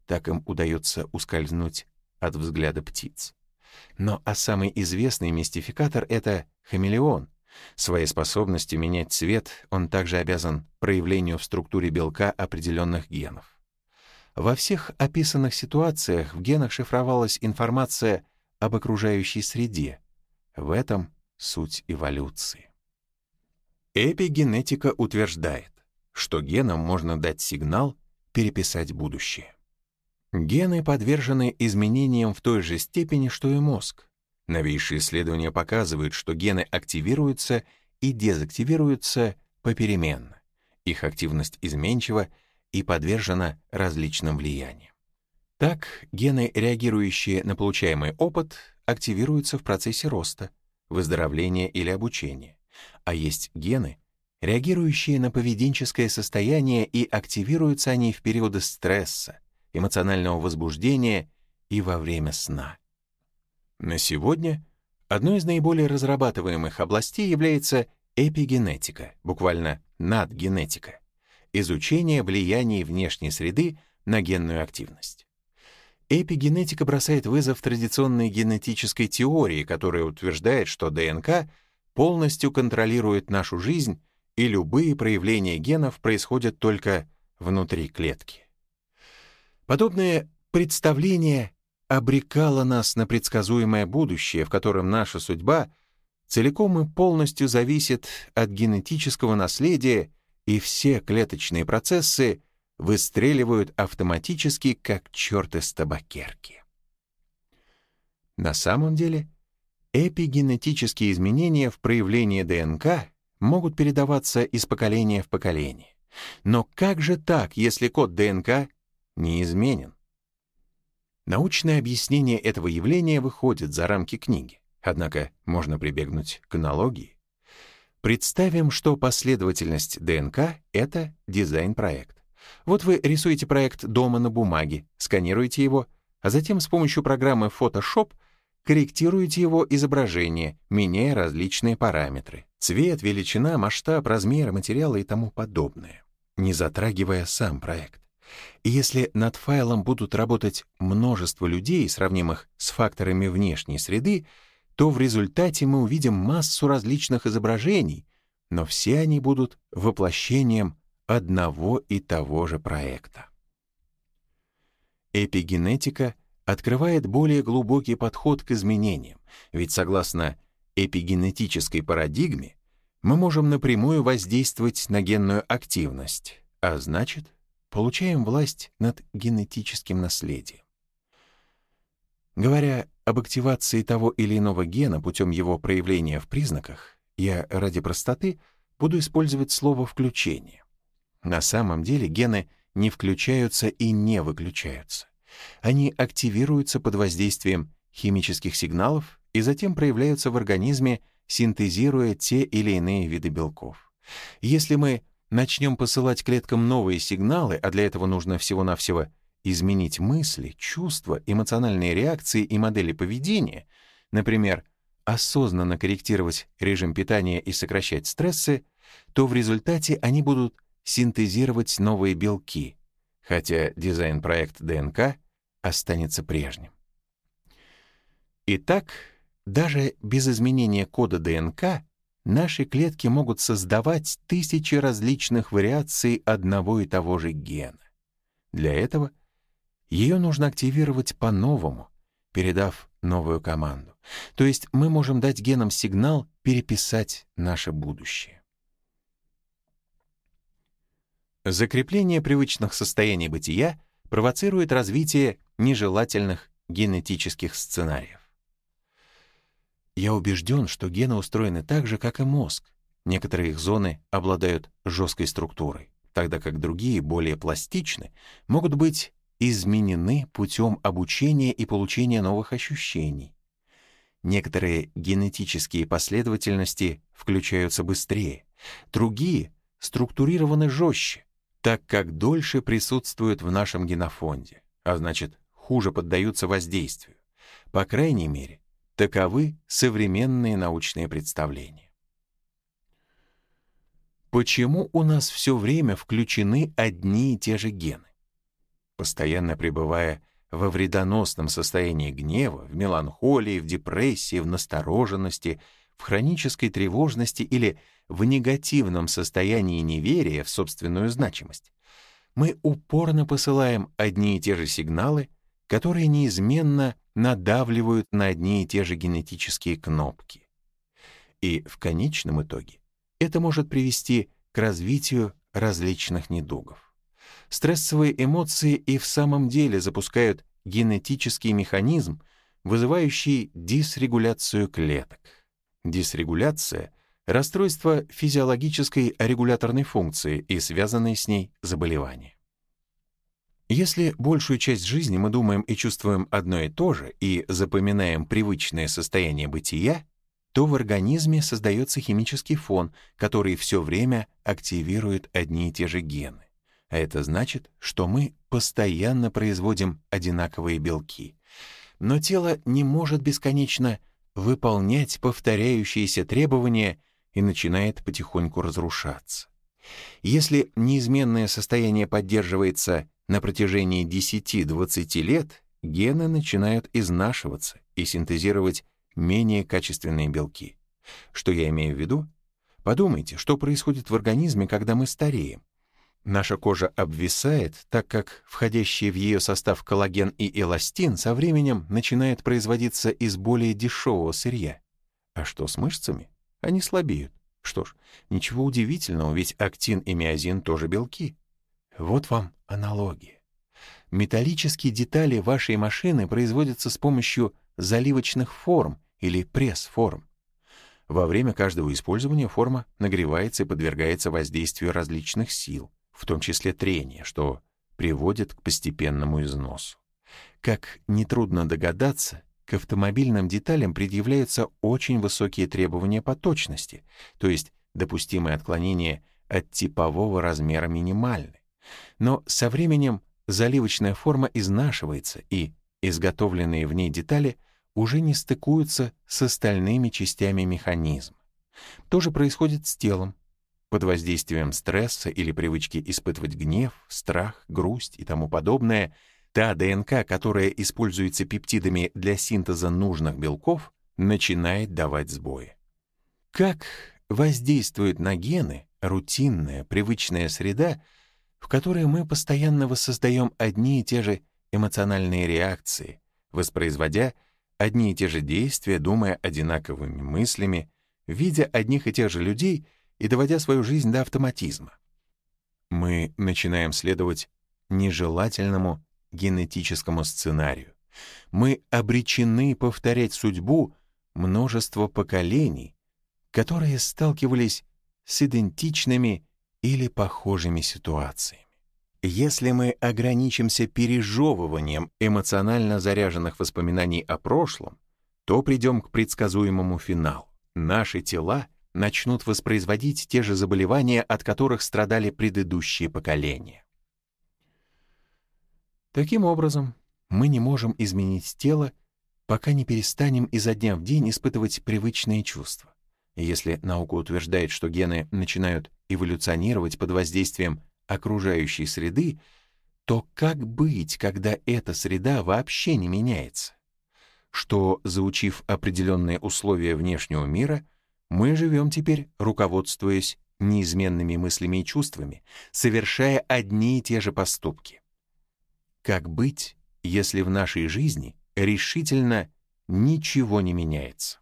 Так им удается ускользнуть от взгляда птиц. Но а самый известный мистификатор — это хамелеон — Своей способностью менять цвет он также обязан проявлению в структуре белка определенных генов. Во всех описанных ситуациях в генах шифровалась информация об окружающей среде. В этом суть эволюции. Эпигенетика утверждает, что генам можно дать сигнал переписать будущее. Гены подвержены изменениям в той же степени, что и мозг. Новейшие исследования показывают, что гены активируются и дезактивируются попеременно. Их активность изменчива и подвержена различным влияниям. Так, гены, реагирующие на получаемый опыт, активируются в процессе роста, выздоровления или обучения, а есть гены, реагирующие на поведенческое состояние и активируются они в периоды стресса, эмоционального возбуждения и во время сна. На сегодня одной из наиболее разрабатываемых областей является эпигенетика, буквально надгенетика, изучение влияния внешней среды на генную активность. Эпигенетика бросает вызов традиционной генетической теории, которая утверждает, что ДНК полностью контролирует нашу жизнь, и любые проявления генов происходят только внутри клетки. Подобное представление обрекало нас на предсказуемое будущее, в котором наша судьба целиком и полностью зависит от генетического наследия, и все клеточные процессы выстреливают автоматически, как черт из табакерки. На самом деле, эпигенетические изменения в проявлении ДНК могут передаваться из поколения в поколение. Но как же так, если код ДНК не изменен? Научное объяснение этого явления выходит за рамки книги, однако можно прибегнуть к аналогии. Представим, что последовательность ДНК — это дизайн-проект. Вот вы рисуете проект дома на бумаге, сканируете его, а затем с помощью программы Photoshop корректируете его изображение, меняя различные параметры — цвет, величина, масштаб, размер материала и тому подобное, не затрагивая сам проект. И если над файлом будут работать множество людей, сравнимых с факторами внешней среды, то в результате мы увидим массу различных изображений, но все они будут воплощением одного и того же проекта. Эпигенетика открывает более глубокий подход к изменениям, ведь согласно эпигенетической парадигме мы можем напрямую воздействовать на генную активность, а значит, получаем власть над генетическим наследием. Говоря об активации того или иного гена путем его проявления в признаках, я ради простоты буду использовать слово «включение». На самом деле гены не включаются и не выключаются. Они активируются под воздействием химических сигналов и затем проявляются в организме, синтезируя те или иные виды белков. Если мы начнем посылать клеткам новые сигналы, а для этого нужно всего-навсего изменить мысли, чувства, эмоциональные реакции и модели поведения, например, осознанно корректировать режим питания и сокращать стрессы, то в результате они будут синтезировать новые белки, хотя дизайн-проект ДНК останется прежним. Итак, даже без изменения кода ДНК наши клетки могут создавать тысячи различных вариаций одного и того же гена. Для этого ее нужно активировать по-новому, передав новую команду. То есть мы можем дать генам сигнал переписать наше будущее. Закрепление привычных состояний бытия провоцирует развитие нежелательных генетических сценариев. Я убежден, что гены устроены так же, как и мозг. Некоторые их зоны обладают жесткой структурой, тогда как другие, более пластичны, могут быть изменены путем обучения и получения новых ощущений. Некоторые генетические последовательности включаются быстрее, другие структурированы жестче, так как дольше присутствуют в нашем генофонде, а значит, хуже поддаются воздействию. По крайней мере, таковы современные научные представления. Почему у нас все время включены одни и те же гены? Постоянно пребывая во вредоносном состоянии гнева, в меланхолии, в депрессии, в настороженности, в хронической тревожности или в негативном состоянии неверия в собственную значимость, мы упорно посылаем одни и те же сигналы, которые неизменно надавливают на одни и те же генетические кнопки. И в конечном итоге это может привести к развитию различных недугов. Стрессовые эмоции и в самом деле запускают генетический механизм, вызывающий дисрегуляцию клеток. Дисрегуляция — расстройство физиологической регуляторной функции и связанные с ней заболевания. Если большую часть жизни мы думаем и чувствуем одно и то же и запоминаем привычное состояние бытия, то в организме создается химический фон, который все время активирует одни и те же гены. А это значит, что мы постоянно производим одинаковые белки. Но тело не может бесконечно выполнять повторяющиеся требования и начинает потихоньку разрушаться. Если неизменное состояние поддерживается на протяжении 10-20 лет, гены начинают изнашиваться и синтезировать менее качественные белки. Что я имею в виду? Подумайте, что происходит в организме, когда мы стареем. Наша кожа обвисает, так как входящие в ее состав коллаген и эластин со временем начинают производиться из более дешевого сырья. А что с мышцами? Они слабеют. Что ж, ничего удивительного, ведь актин и миозин тоже белки. Вот вам аналогия. Металлические детали вашей машины производятся с помощью заливочных форм или пресс-форм. Во время каждого использования форма нагревается и подвергается воздействию различных сил, в том числе трения, что приводит к постепенному износу. Как нетрудно догадаться, к автомобильным деталям предъявляются очень высокие требования по точности, то есть допустимые отклонения от типового размера минимальны. Но со временем заливочная форма изнашивается, и изготовленные в ней детали уже не стыкуются с остальными частями механизма. То же происходит с телом. Под воздействием стресса или привычки испытывать гнев, страх, грусть и тому подобное — Та ДНК, которая используется пептидами для синтеза нужных белков, начинает давать сбои. Как воздействует на гены рутинная, привычная среда, в которой мы постоянно воссоздаем одни и те же эмоциональные реакции, воспроизводя одни и те же действия, думая одинаковыми мыслями, видя одних и тех же людей и доводя свою жизнь до автоматизма. Мы начинаем следовать нежелательному генетическому сценарию. Мы обречены повторять судьбу множества поколений, которые сталкивались с идентичными или похожими ситуациями. Если мы ограничимся пережевыванием эмоционально заряженных воспоминаний о прошлом, то придем к предсказуемому финалу. Наши тела начнут воспроизводить те же заболевания, от которых страдали предыдущие поколения. Таким образом, мы не можем изменить тело, пока не перестанем изо дня в день испытывать привычные чувства. Если наука утверждает, что гены начинают эволюционировать под воздействием окружающей среды, то как быть, когда эта среда вообще не меняется? Что, заучив определенные условия внешнего мира, мы живем теперь, руководствуясь неизменными мыслями и чувствами, совершая одни и те же поступки. Как быть, если в нашей жизни решительно ничего не меняется?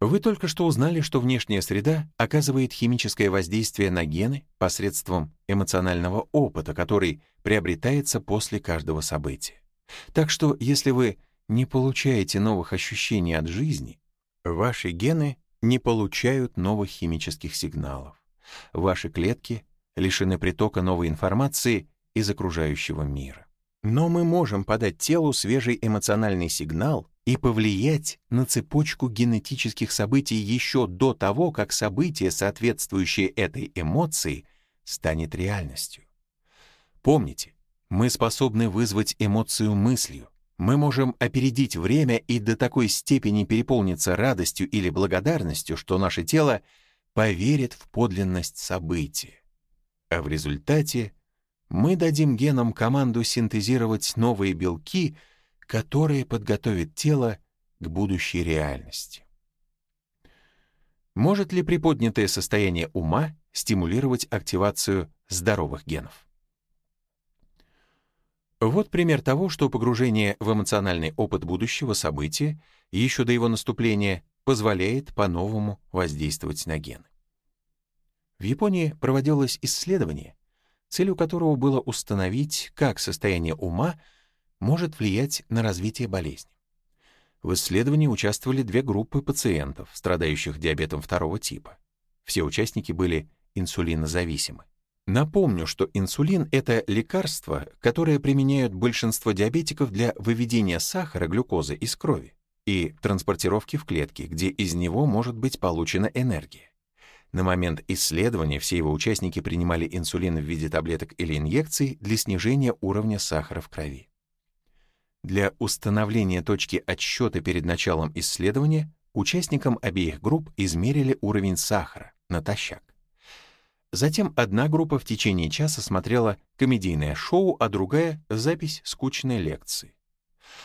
Вы только что узнали, что внешняя среда оказывает химическое воздействие на гены посредством эмоционального опыта, который приобретается после каждого события. Так что, если вы не получаете новых ощущений от жизни, ваши гены не получают новых химических сигналов. Ваши клетки лишены притока новой информации из окружающего мира. Но мы можем подать телу свежий эмоциональный сигнал и повлиять на цепочку генетических событий еще до того, как событие, соответствующее этой эмоции, станет реальностью. Помните, мы способны вызвать эмоцию мыслью. Мы можем опередить время и до такой степени переполниться радостью или благодарностью, что наше тело поверит в подлинность события. А в результате мы дадим генам команду синтезировать новые белки, которые подготовят тело к будущей реальности. Может ли приподнятое состояние ума стимулировать активацию здоровых генов? Вот пример того, что погружение в эмоциональный опыт будущего события еще до его наступления позволяет по-новому воздействовать на гены. В Японии проводилось исследование, целью которого было установить, как состояние ума может влиять на развитие болезни. В исследовании участвовали две группы пациентов, страдающих диабетом второго типа. Все участники были инсулинозависимы. Напомню, что инсулин — это лекарство, которое применяют большинство диабетиков для выведения сахара, глюкозы из крови и транспортировки в клетки, где из него может быть получена энергия. На момент исследования все его участники принимали инсулин в виде таблеток или инъекций для снижения уровня сахара в крови. Для установления точки отсчета перед началом исследования участникам обеих групп измерили уровень сахара натощак. Затем одна группа в течение часа смотрела комедийное шоу, а другая — запись скучной лекции.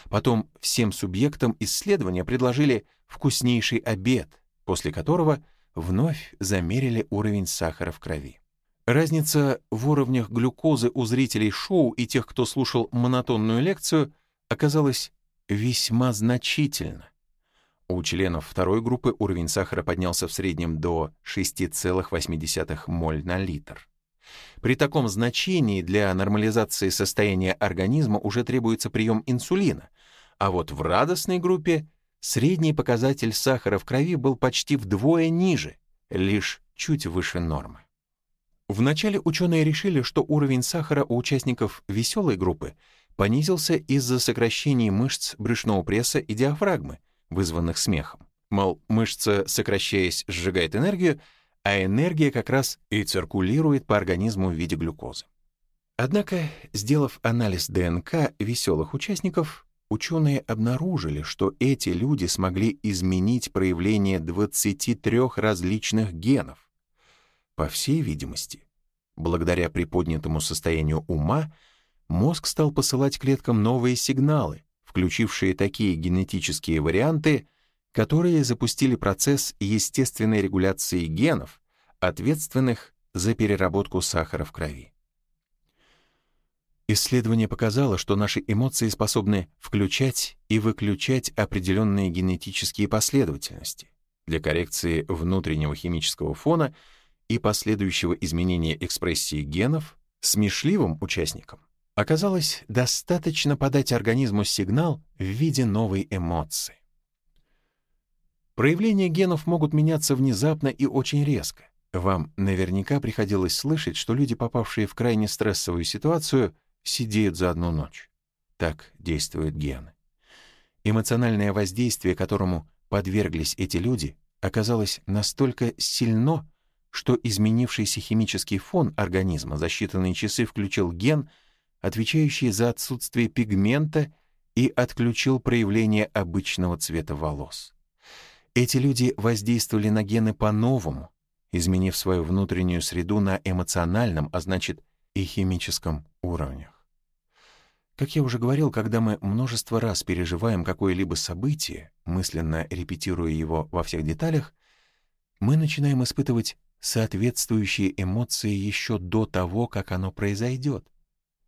Потом всем субъектам исследования предложили вкуснейший обед, после которого вновь замерили уровень сахара в крови. Разница в уровнях глюкозы у зрителей шоу и тех, кто слушал монотонную лекцию, оказалась весьма значительна. У членов второй группы уровень сахара поднялся в среднем до 6,8 моль на литр. При таком значении для нормализации состояния организма уже требуется прием инсулина, а вот в радостной группе средний показатель сахара в крови был почти вдвое ниже, лишь чуть выше нормы. Вначале ученые решили, что уровень сахара у участников веселой группы понизился из-за сокращений мышц брюшного пресса и диафрагмы, вызванных смехом. Мол, мышца, сокращаясь, сжигает энергию, а энергия как раз и циркулирует по организму в виде глюкозы. Однако, сделав анализ ДНК веселых участников, ученые обнаружили, что эти люди смогли изменить проявление 23 различных генов. По всей видимости, благодаря приподнятому состоянию ума, мозг стал посылать клеткам новые сигналы, включившие такие генетические варианты, которые запустили процесс естественной регуляции генов, ответственных за переработку сахара в крови. Исследование показало, что наши эмоции способны включать и выключать определенные генетические последовательности. Для коррекции внутреннего химического фона и последующего изменения экспрессии генов смешливым участникам оказалось достаточно подать организму сигнал в виде новой эмоции. Проявления генов могут меняться внезапно и очень резко. Вам наверняка приходилось слышать, что люди, попавшие в крайне стрессовую ситуацию, сидеют за одну ночь. Так действуют гены. Эмоциональное воздействие, которому подверглись эти люди, оказалось настолько сильно, что изменившийся химический фон организма за считанные часы включил ген, отвечающий за отсутствие пигмента и отключил проявление обычного цвета волос. Эти люди воздействовали на гены по-новому, изменив свою внутреннюю среду на эмоциональном, а значит и химическом уровнях. Как я уже говорил, когда мы множество раз переживаем какое-либо событие, мысленно репетируя его во всех деталях, мы начинаем испытывать соответствующие эмоции еще до того, как оно произойдет.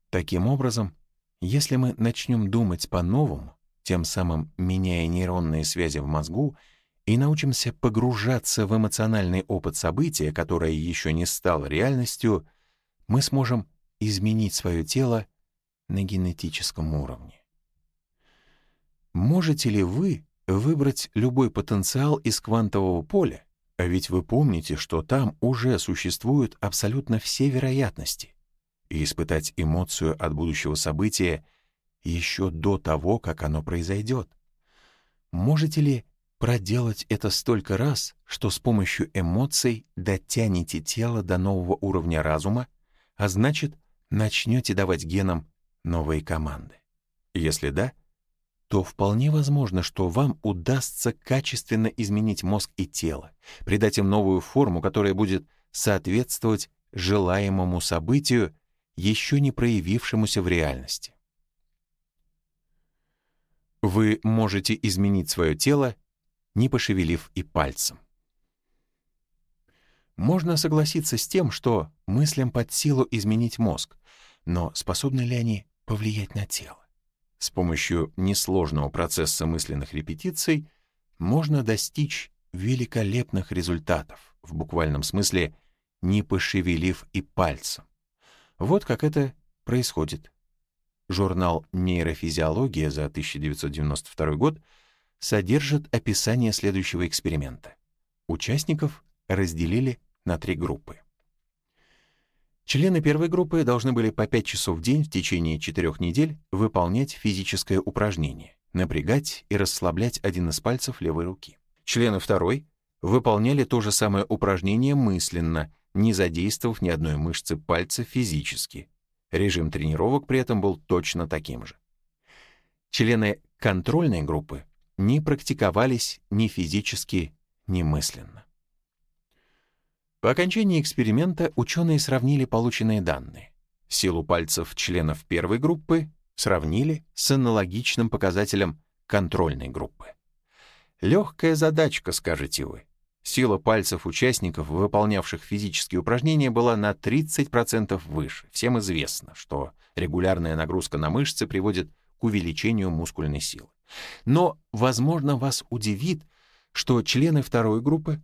Таким образом, если мы начнем думать по-новому, тем самым меняя нейронные связи в мозгу и научимся погружаться в эмоциональный опыт события, которое еще не стало реальностью, мы сможем изменить свое тело на генетическом уровне. Можете ли вы выбрать любой потенциал из квантового поля, а ведь вы помните, что там уже существуют абсолютно все вероятности, и испытать эмоцию от будущего события еще до того, как оно произойдет? Можете ли проделать это столько раз, что с помощью эмоций дотянете тело до нового уровня разума, а значит, начнете давать генам новые команды. Если да, то вполне возможно, что вам удастся качественно изменить мозг и тело, придать им новую форму, которая будет соответствовать желаемому событию, еще не проявившемуся в реальности. Вы можете изменить свое тело не пошевелив и пальцем. Можно согласиться с тем, что мыслям под силу изменить мозг, но способны ли они повлиять на тело? С помощью несложного процесса мысленных репетиций можно достичь великолепных результатов, в буквальном смысле не пошевелив и пальцем. Вот как это происходит. Журнал «Нейрофизиология» за 1992 год — содержит описание следующего эксперимента. Участников разделили на три группы. Члены первой группы должны были по 5 часов в день в течение 4 недель выполнять физическое упражнение, напрягать и расслаблять один из пальцев левой руки. Члены второй выполняли то же самое упражнение мысленно, не задействовав ни одной мышцы пальца физически. Режим тренировок при этом был точно таким же. Члены контрольной группы не практиковались ни физически, ни мысленно. По окончании эксперимента ученые сравнили полученные данные. Силу пальцев членов первой группы сравнили с аналогичным показателем контрольной группы. Легкая задачка, скажете вы. Сила пальцев участников, выполнявших физические упражнения, была на 30% выше. Всем известно, что регулярная нагрузка на мышцы приводит к увеличению мускульной силы. Но, возможно, вас удивит, что члены второй группы,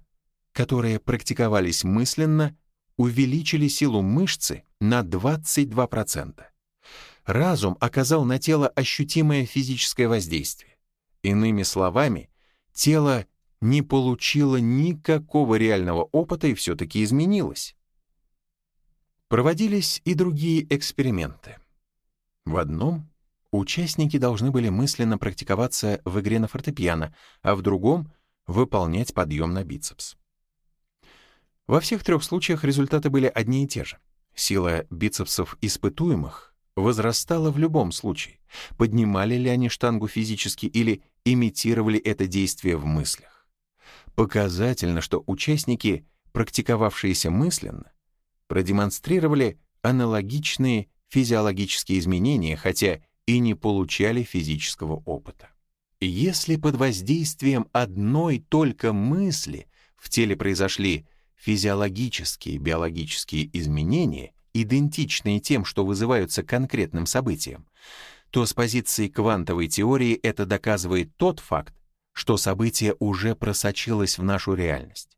которые практиковались мысленно, увеличили силу мышцы на 22%. Разум оказал на тело ощутимое физическое воздействие. Иными словами, тело не получила никакого реального опыта и все-таки изменилась. Проводились и другие эксперименты. В одном участники должны были мысленно практиковаться в игре на фортепиано, а в другом — выполнять подъем на бицепс. Во всех трех случаях результаты были одни и те же. Сила бицепсов испытуемых возрастала в любом случае, поднимали ли они штангу физически или имитировали это действие в мыслях. Показательно, что участники, практиковавшиеся мысленно, продемонстрировали аналогичные физиологические изменения, хотя и не получали физического опыта. Если под воздействием одной только мысли в теле произошли физиологические биологические изменения, идентичные тем, что вызываются конкретным событием, то с позиции квантовой теории это доказывает тот факт, что событие уже просочилось в нашу реальность.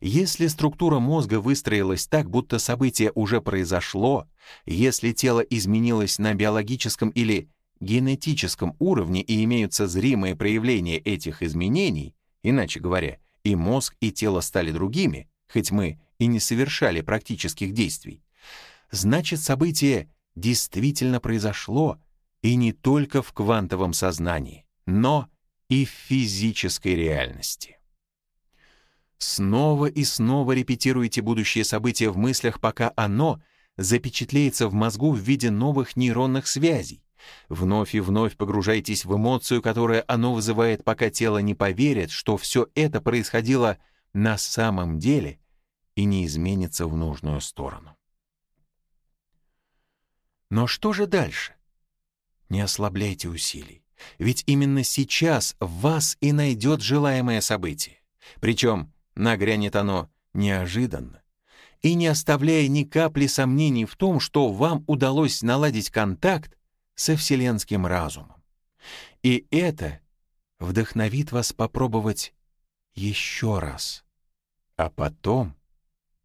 Если структура мозга выстроилась так, будто событие уже произошло, если тело изменилось на биологическом или генетическом уровне и имеются зримые проявления этих изменений, иначе говоря, и мозг, и тело стали другими, хоть мы и не совершали практических действий, значит событие действительно произошло и не только в квантовом сознании, но и в физической реальности. Снова и снова репетируйте будущее событие в мыслях, пока оно запечатлеется в мозгу в виде новых нейронных связей. Вновь и вновь погружайтесь в эмоцию, которая оно вызывает, пока тело не поверит, что все это происходило на самом деле и не изменится в нужную сторону. Но что же дальше? Не ослабляйте усилий. Ведь именно сейчас в вас и найдет желаемое событие. Причем нагрянет оно неожиданно и не оставляя ни капли сомнений в том, что вам удалось наладить контакт со вселенским разумом. И это вдохновит вас попробовать еще раз, а потом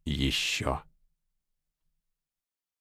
еще.